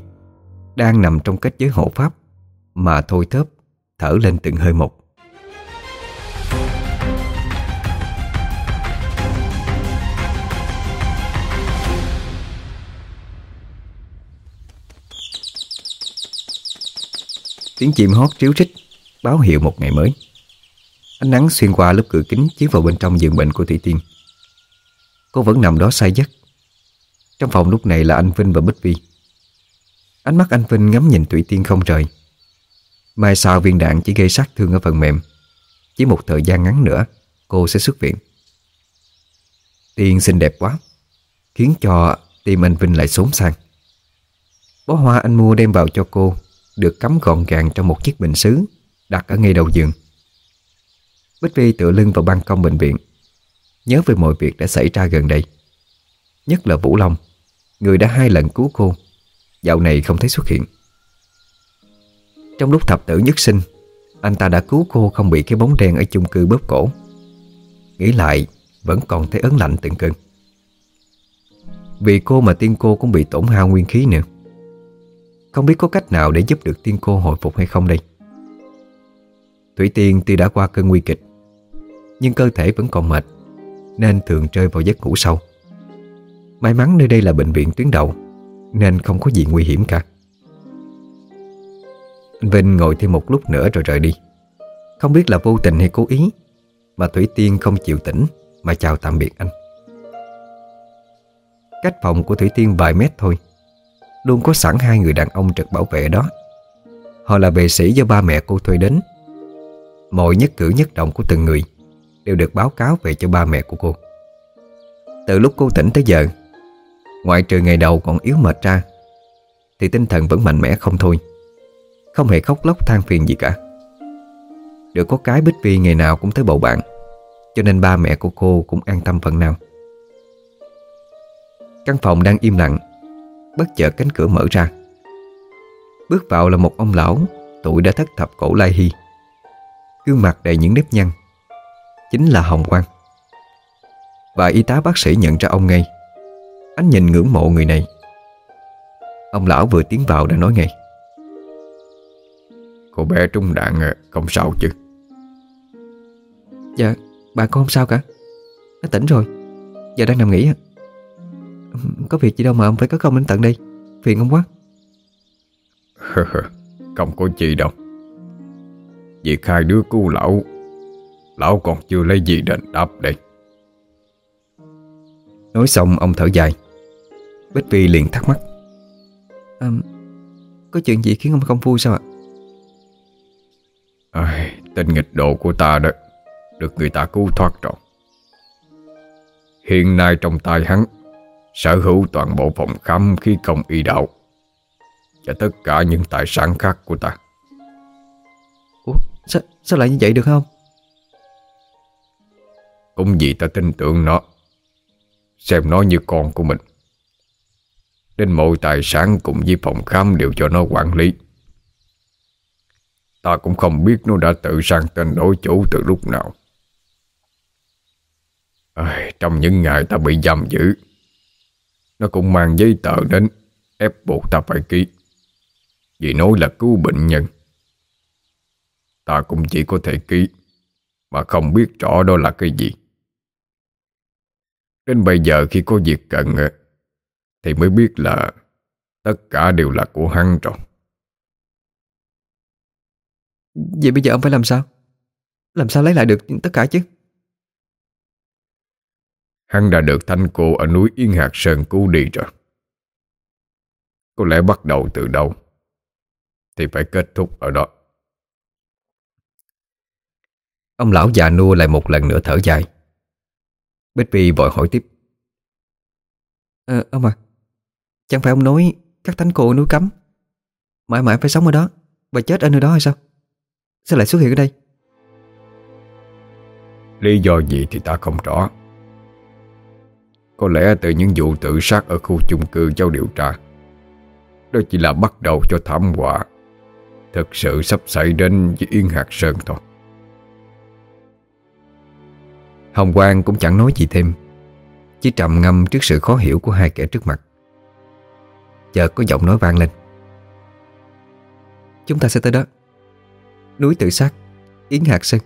Đang nằm trong kết giới hộ pháp Mà thôi thớp Thở lên từng hơi một. Tiếng chim hót ríu rít, Báo hiệu một ngày mới. Ánh nắng xuyên qua lớp cửa kính Chiếu vào bên trong giường bệnh của Thủy Tiên. Cô vẫn nằm đó say giấc. Trong phòng lúc này là anh Vinh và Bích Vi. Ánh mắt anh Vinh ngắm nhìn Thủy Tiên không rời. Mai sau viên đạn chỉ gây sát thương ở phần mềm. Chỉ một thời gian ngắn nữa, Cô sẽ xuất viện. Tiên xinh đẹp quá, Khiến cho tim anh Vinh lại xốn sang. Bó hoa anh mua đem vào cho cô. Được cắm gọn gàng trong một chiếc bình sứ Đặt ở ngay đầu giường. Bích Vi tựa lưng vào ban công bệnh viện. Nhớ về mọi việc đã xảy ra gần đây. Nhất là Vũ Long, Người đã hai lần cứu cô. Dạo này không thấy xuất hiện. Trong lúc thập tử nhất sinh, Anh ta đã cứu cô không bị cái bóng đen Ở chung cư bóp cổ. Nghĩ lại, vẫn còn thấy ớn lạnh từng cơn. Vì cô mà tiên cô cũng bị tổn hao nguyên khí nữa. Không biết có cách nào để giúp được tiên cô hồi phục hay không đây? Thủy Tiên tuy đã qua cơn nguy kịch, Nhưng cơ thể vẫn còn mệt, Nên thường rơi vào giấc ngủ sâu. May mắn nơi đây là bệnh viện tuyến đầu, Nên không có gì nguy hiểm cả. Anh Vinh ngồi thêm một lúc nữa rồi rời đi. Không biết là vô tình hay cố ý, Mà Thủy Tiên không chịu tỉnh, Mà chào tạm biệt anh. Cách phòng của Thủy Tiên vài mét thôi. Luôn có sẵn hai người đàn ông trực bảo vệ đó. Họ là vệ sĩ do ba mẹ cô thuê đến. Mọi nhất cử nhất động của từng người Đều được báo cáo về cho ba mẹ của cô. Từ lúc cô tỉnh tới giờ, Ngoại trừ ngày đầu còn yếu mệt ra, Thì tinh thần vẫn mạnh mẽ không thôi. Không hề khóc lóc than phiền gì cả. Được có cái Bích Vi ngày nào cũng tới bầu bạn, Cho nên ba mẹ của cô cũng an tâm phần nào. Căn phòng đang im lặng Bất chợt cánh cửa mở ra. Bước vào là một ông lão Tuổi đã thất thập cổ lai hy Gương mặt đầy những nếp nhăn. Chính là Hồng Quang. Và y tá bác sĩ nhận ra ông ngay. Anh nhìn ngưỡng mộ người này. Ông lão vừa tiến vào đã nói ngay. Cô bé trung đạn không sao chứ? Dạ Bà con không sao cả. Nó tỉnh rồi. Giờ đang nằm nghỉ Có việc gì đâu mà ông phải có công đến tận đây. Phiền ông quá. Không có gì đâu. Việc hai đứa cứu lão Lão còn chưa lấy gì đền đáp đây. Nói xong ông thở dài. Bích Vi liền thắc mắc. À, Có chuyện gì khiến ông không vui sao ạ? À, Tên nghịch độ của ta đó Được người ta cứu thoát rồi. Hiện nay trong tay hắn Sở hữu toàn bộ phòng khám khí công y đạo Và tất cả những tài sản khác của ta. Ủa sao, sao lại như vậy được không? Cũng vì ta tin tưởng nó Xem nó như con của mình. Đến mọi tài sản cùng với phòng khám đều cho nó quản lý. Ta cũng không biết nó đã tự sang tên đổi chủ từ lúc nào. À, Trong những ngày ta bị giam giữ nó cũng mang giấy tờ đến, Ép buộc ta phải ký. Vì nói là cứu bệnh nhân. Ta cũng chỉ có thể ký, Mà không biết rõ đó là cái gì. Đến bây giờ khi có việc cần Thì mới biết là Tất cả đều là của hắn rồi. Vậy bây giờ ông phải làm sao? Làm sao lấy lại được tất cả chứ? Hắn đã được thanh cô ở núi Yên Hạt Sơn cứu đi rồi. Có lẽ bắt đầu từ đâu Thì phải kết thúc ở đó. Ông lão già nua lại một lần nữa thở dài. Bích Vi vội hỏi tiếp. Ờ ông à Chẳng phải ông nói các thánh cô núi cấm Mãi mãi phải sống ở đó Và chết ở nơi đó hay sao? Sao lại xuất hiện ở đây? Lý do gì thì ta không rõ có lẽ từ những vụ tự sát Ở khu chung cư cháu điều tra, Đó chỉ là bắt đầu cho thảm họa. Thực sự sắp xảy đến với Yên Hạc Sơn thôi. Hồng Quang cũng chẳng nói gì thêm, Chỉ trầm ngâm trước sự khó hiểu của hai kẻ trước mặt. Chợt có giọng nói vang lên. Chúng ta sẽ tới đó. Núi tự sát, Yến Hạc Sơn.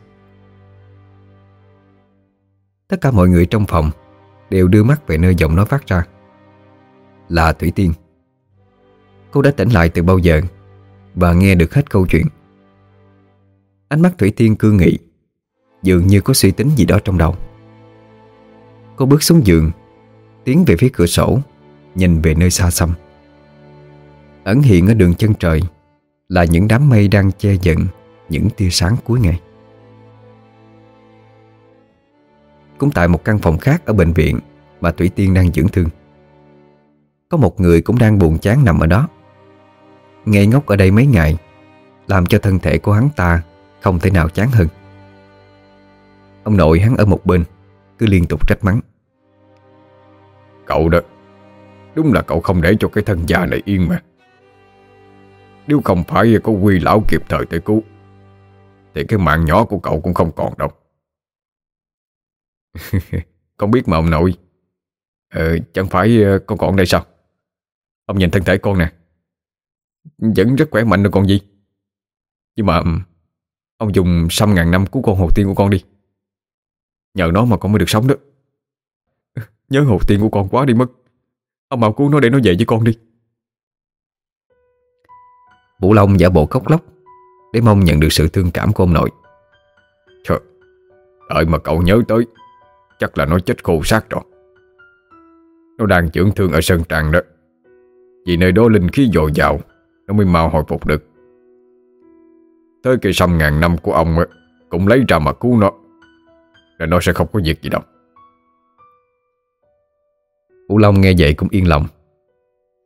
Tất cả mọi người trong phòng Đều đưa mắt về nơi giọng nói phát ra. Là Thủy Tiên. Cô đã tỉnh lại từ bao giờ Và nghe được hết câu chuyện. Ánh mắt Thủy Tiên cương nghị, Dường như có suy tính gì đó trong đầu. Cô bước xuống giường, Tiến về phía cửa sổ, Nhìn về nơi xa xăm. Ẩn hiện ở đường chân trời Là những đám mây đang che dần Những tia sáng cuối ngày. Cũng tại một căn phòng khác ở bệnh viện Mà Thủy Tiên đang dưỡng thương. Có một người cũng đang buồn chán nằm ở đó. Ngây ngốc ở đây mấy ngày, Làm cho thân thể của hắn ta Không thể nào chán hơn. Ông nội hắn ở một bên, Cứ liên tục trách mắng. Cậu đó, Đúng là cậu không để cho cái thân già này yên mà. Nếu không phải có quy lão kịp thời tới cứu, Thì cái mạng nhỏ của cậu cũng không còn đâu. Con biết mà ông nội. Ờ chẳng phải ờ, con còn đây sao? Ông nhìn thân thể con nè. Vẫn rất khỏe mạnh rồi còn gì. Nhưng mà Ông dùng trăm ngàn năm cứu con hồ tiên của con đi. Nhờ nó mà con mới được sống đó. Nhớ hồ tiên của con quá đi mất. Ông mau cứu nó để nó về với con đi. Vũ Long giả bộ khóc lóc Để mong nhận được sự thương cảm của ông nội. Trời Đợi mà cậu nhớ tới Chắc là nó chết khô xác rồi Nó đang dưỡng thương ở Sơn Tràng đó. Vì nơi đó linh khí dồi dào Nó mới mau hồi phục được. Tới cây sâm ngàn năm của ông ấy, Cũng lấy ra mà cứu nó Rồi nó sẽ không có việc gì đâu. Vũ Long nghe vậy cũng yên lòng.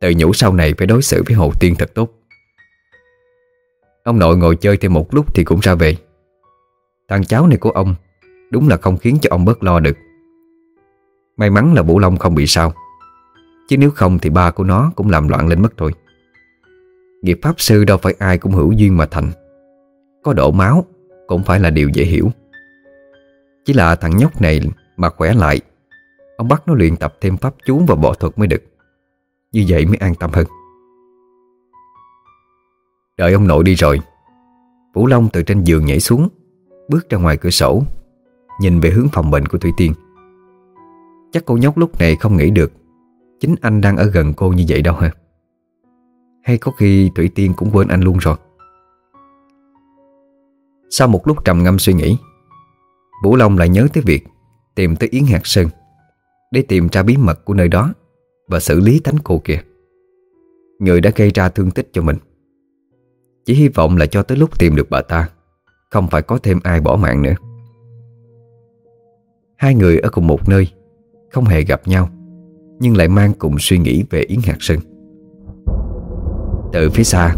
Tự nhủ sau này phải đối xử với Hồ Tiên thật tốt. Ông nội ngồi chơi thêm một lúc thì cũng ra về. Thằng cháu này của ông Đúng là không khiến cho ông bớt lo được. May mắn là Vũ Long không bị sao. Chứ nếu không thì ba của nó cũng làm loạn lên mất thôi Nghiệp pháp sư đâu phải ai cũng hữu duyên mà thành. Có đổ máu cũng phải là điều dễ hiểu. Chỉ là thằng nhóc này mà khỏe lại, Ông bắt nó luyện tập thêm pháp chú và bỏ thuật mới được. Như vậy mới an tâm hơn. Đợi ông nội đi rồi Vũ Long từ trên giường nhảy xuống, Bước ra ngoài cửa sổ. Nhìn về hướng phòng bệnh của Thủy Tiên. Chắc cô nhóc lúc này không nghĩ được, Chính anh đang ở gần cô như vậy đâu hả? Hay có khi Thủy Tiên cũng quên anh luôn rồi? Sau một lúc trầm ngâm suy nghĩ, Vũ Long lại nhớ tới việc Tìm tới Yến Hạt Sơn Để tìm ra bí mật của nơi đó Và xử lý thánh cô kia Người đã gây ra thương tích cho mình. Chỉ hy vọng là cho tới lúc tìm được bà ta, Không phải có thêm ai bỏ mạng nữa. Hai người ở cùng một nơi, Không hề gặp nhau, Nhưng lại mang cùng suy nghĩ về Yến Hạt Sơn. Từ phía xa,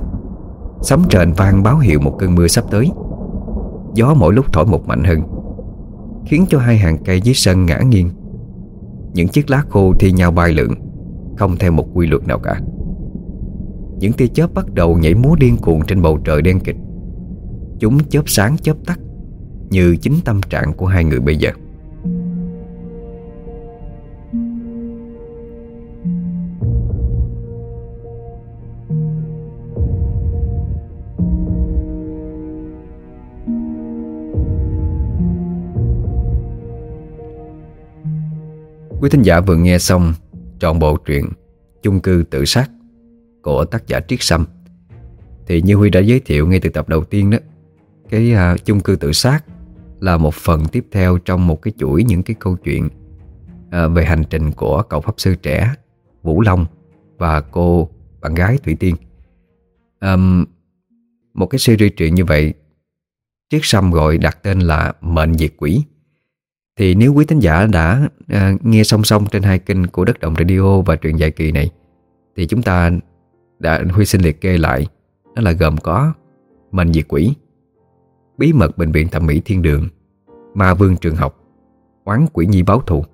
Sấm trền vang báo hiệu một cơn mưa sắp tới. Gió mỗi lúc thổi một mạnh hơn, Khiến cho hai hàng cây dưới sân ngã nghiêng. Những chiếc lá khô thi nhau bay lượn, Không theo một quy luật nào cả. Những tia chớp bắt đầu nhảy múa điên cuồng trên bầu trời đen kịch. Chúng chớp sáng chớp tắt, Như chính tâm trạng của hai người bây giờ. Quý thính giả vừa nghe xong trọn bộ truyện Chung cư tự sát của tác giả Triết Sâm. Thì như Huy đã giới thiệu ngay từ tập đầu tiên đó Cái uh, chung cư tự sát là một phần tiếp theo trong một cái chuỗi những cái câu chuyện uh, về hành trình của cậu pháp sư trẻ Vũ Long và cô bạn gái Thủy Tiên. Um, Một cái series truyện như vậy Triết Sâm gọi đặt tên là Mệnh Diệt Quỷ. Thì nếu quý thính giả đã à, nghe song song trên hai kênh của Đất Động Radio và truyện dài kỳ này Thì chúng ta đã Huy xin liệt kê lại Đó là gồm có Mệnh Diệt Quỷ Bí mật Bệnh viện Thẩm mỹ Thiên Đường Ma Vương Trường Học Oán Quỷ Nhi Báo Thù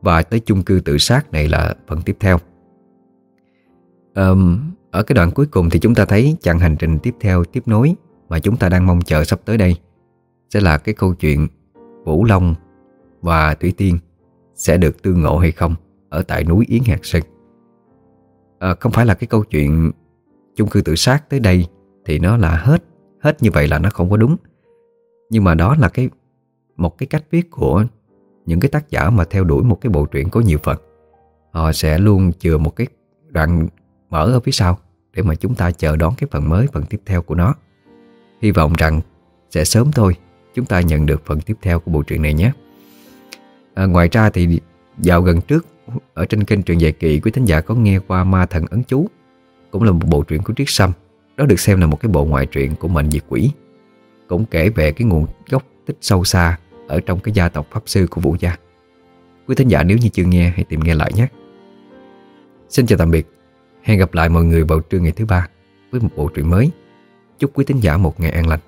Và tới chung cư tự sát này là phần tiếp theo. Um, Ở cái đoạn cuối cùng thì chúng ta thấy chặng hành trình tiếp theo tiếp nối Mà chúng ta đang mong chờ sắp tới đây Sẽ là cái câu chuyện Vũ Long và Thủy Tiên Sẽ được tương ngộ hay không Ở tại núi Yến Hạt Sơn. À, Không phải là cái câu chuyện chung cư tự sát tới đây Thì nó là hết Hết như vậy là nó không có đúng. Nhưng mà đó là cái một cái cách viết của những cái tác giả mà theo đuổi một cái bộ truyện có nhiều phần. Họ sẽ luôn chừa một cái đoạn mở ở phía sau Để mà chúng ta chờ đón cái phần mới, phần tiếp theo của nó. Hy vọng rằng sẽ sớm thôi chúng ta nhận được phần tiếp theo của bộ truyện này nhé à, Ngoài ra thì dạo gần trước ở trên kênh truyện dài kỳ quý thính giả có nghe qua Ma Thần Ấn Chú Cũng là một bộ truyện của Triết Sâm. Đó được xem là một cái bộ ngoại truyện của mệnh diệt quỷ Cũng kể về cái nguồn gốc tích sâu xa Ở trong cái gia tộc Pháp Sư của Vũ Gia. Quý thính giả nếu như chưa nghe hãy tìm nghe lại nhé. Xin chào tạm biệt. Hẹn gặp lại mọi người vào trưa ngày thứ ba Với một bộ truyện mới. Chúc quý thính giả một ngày an lành.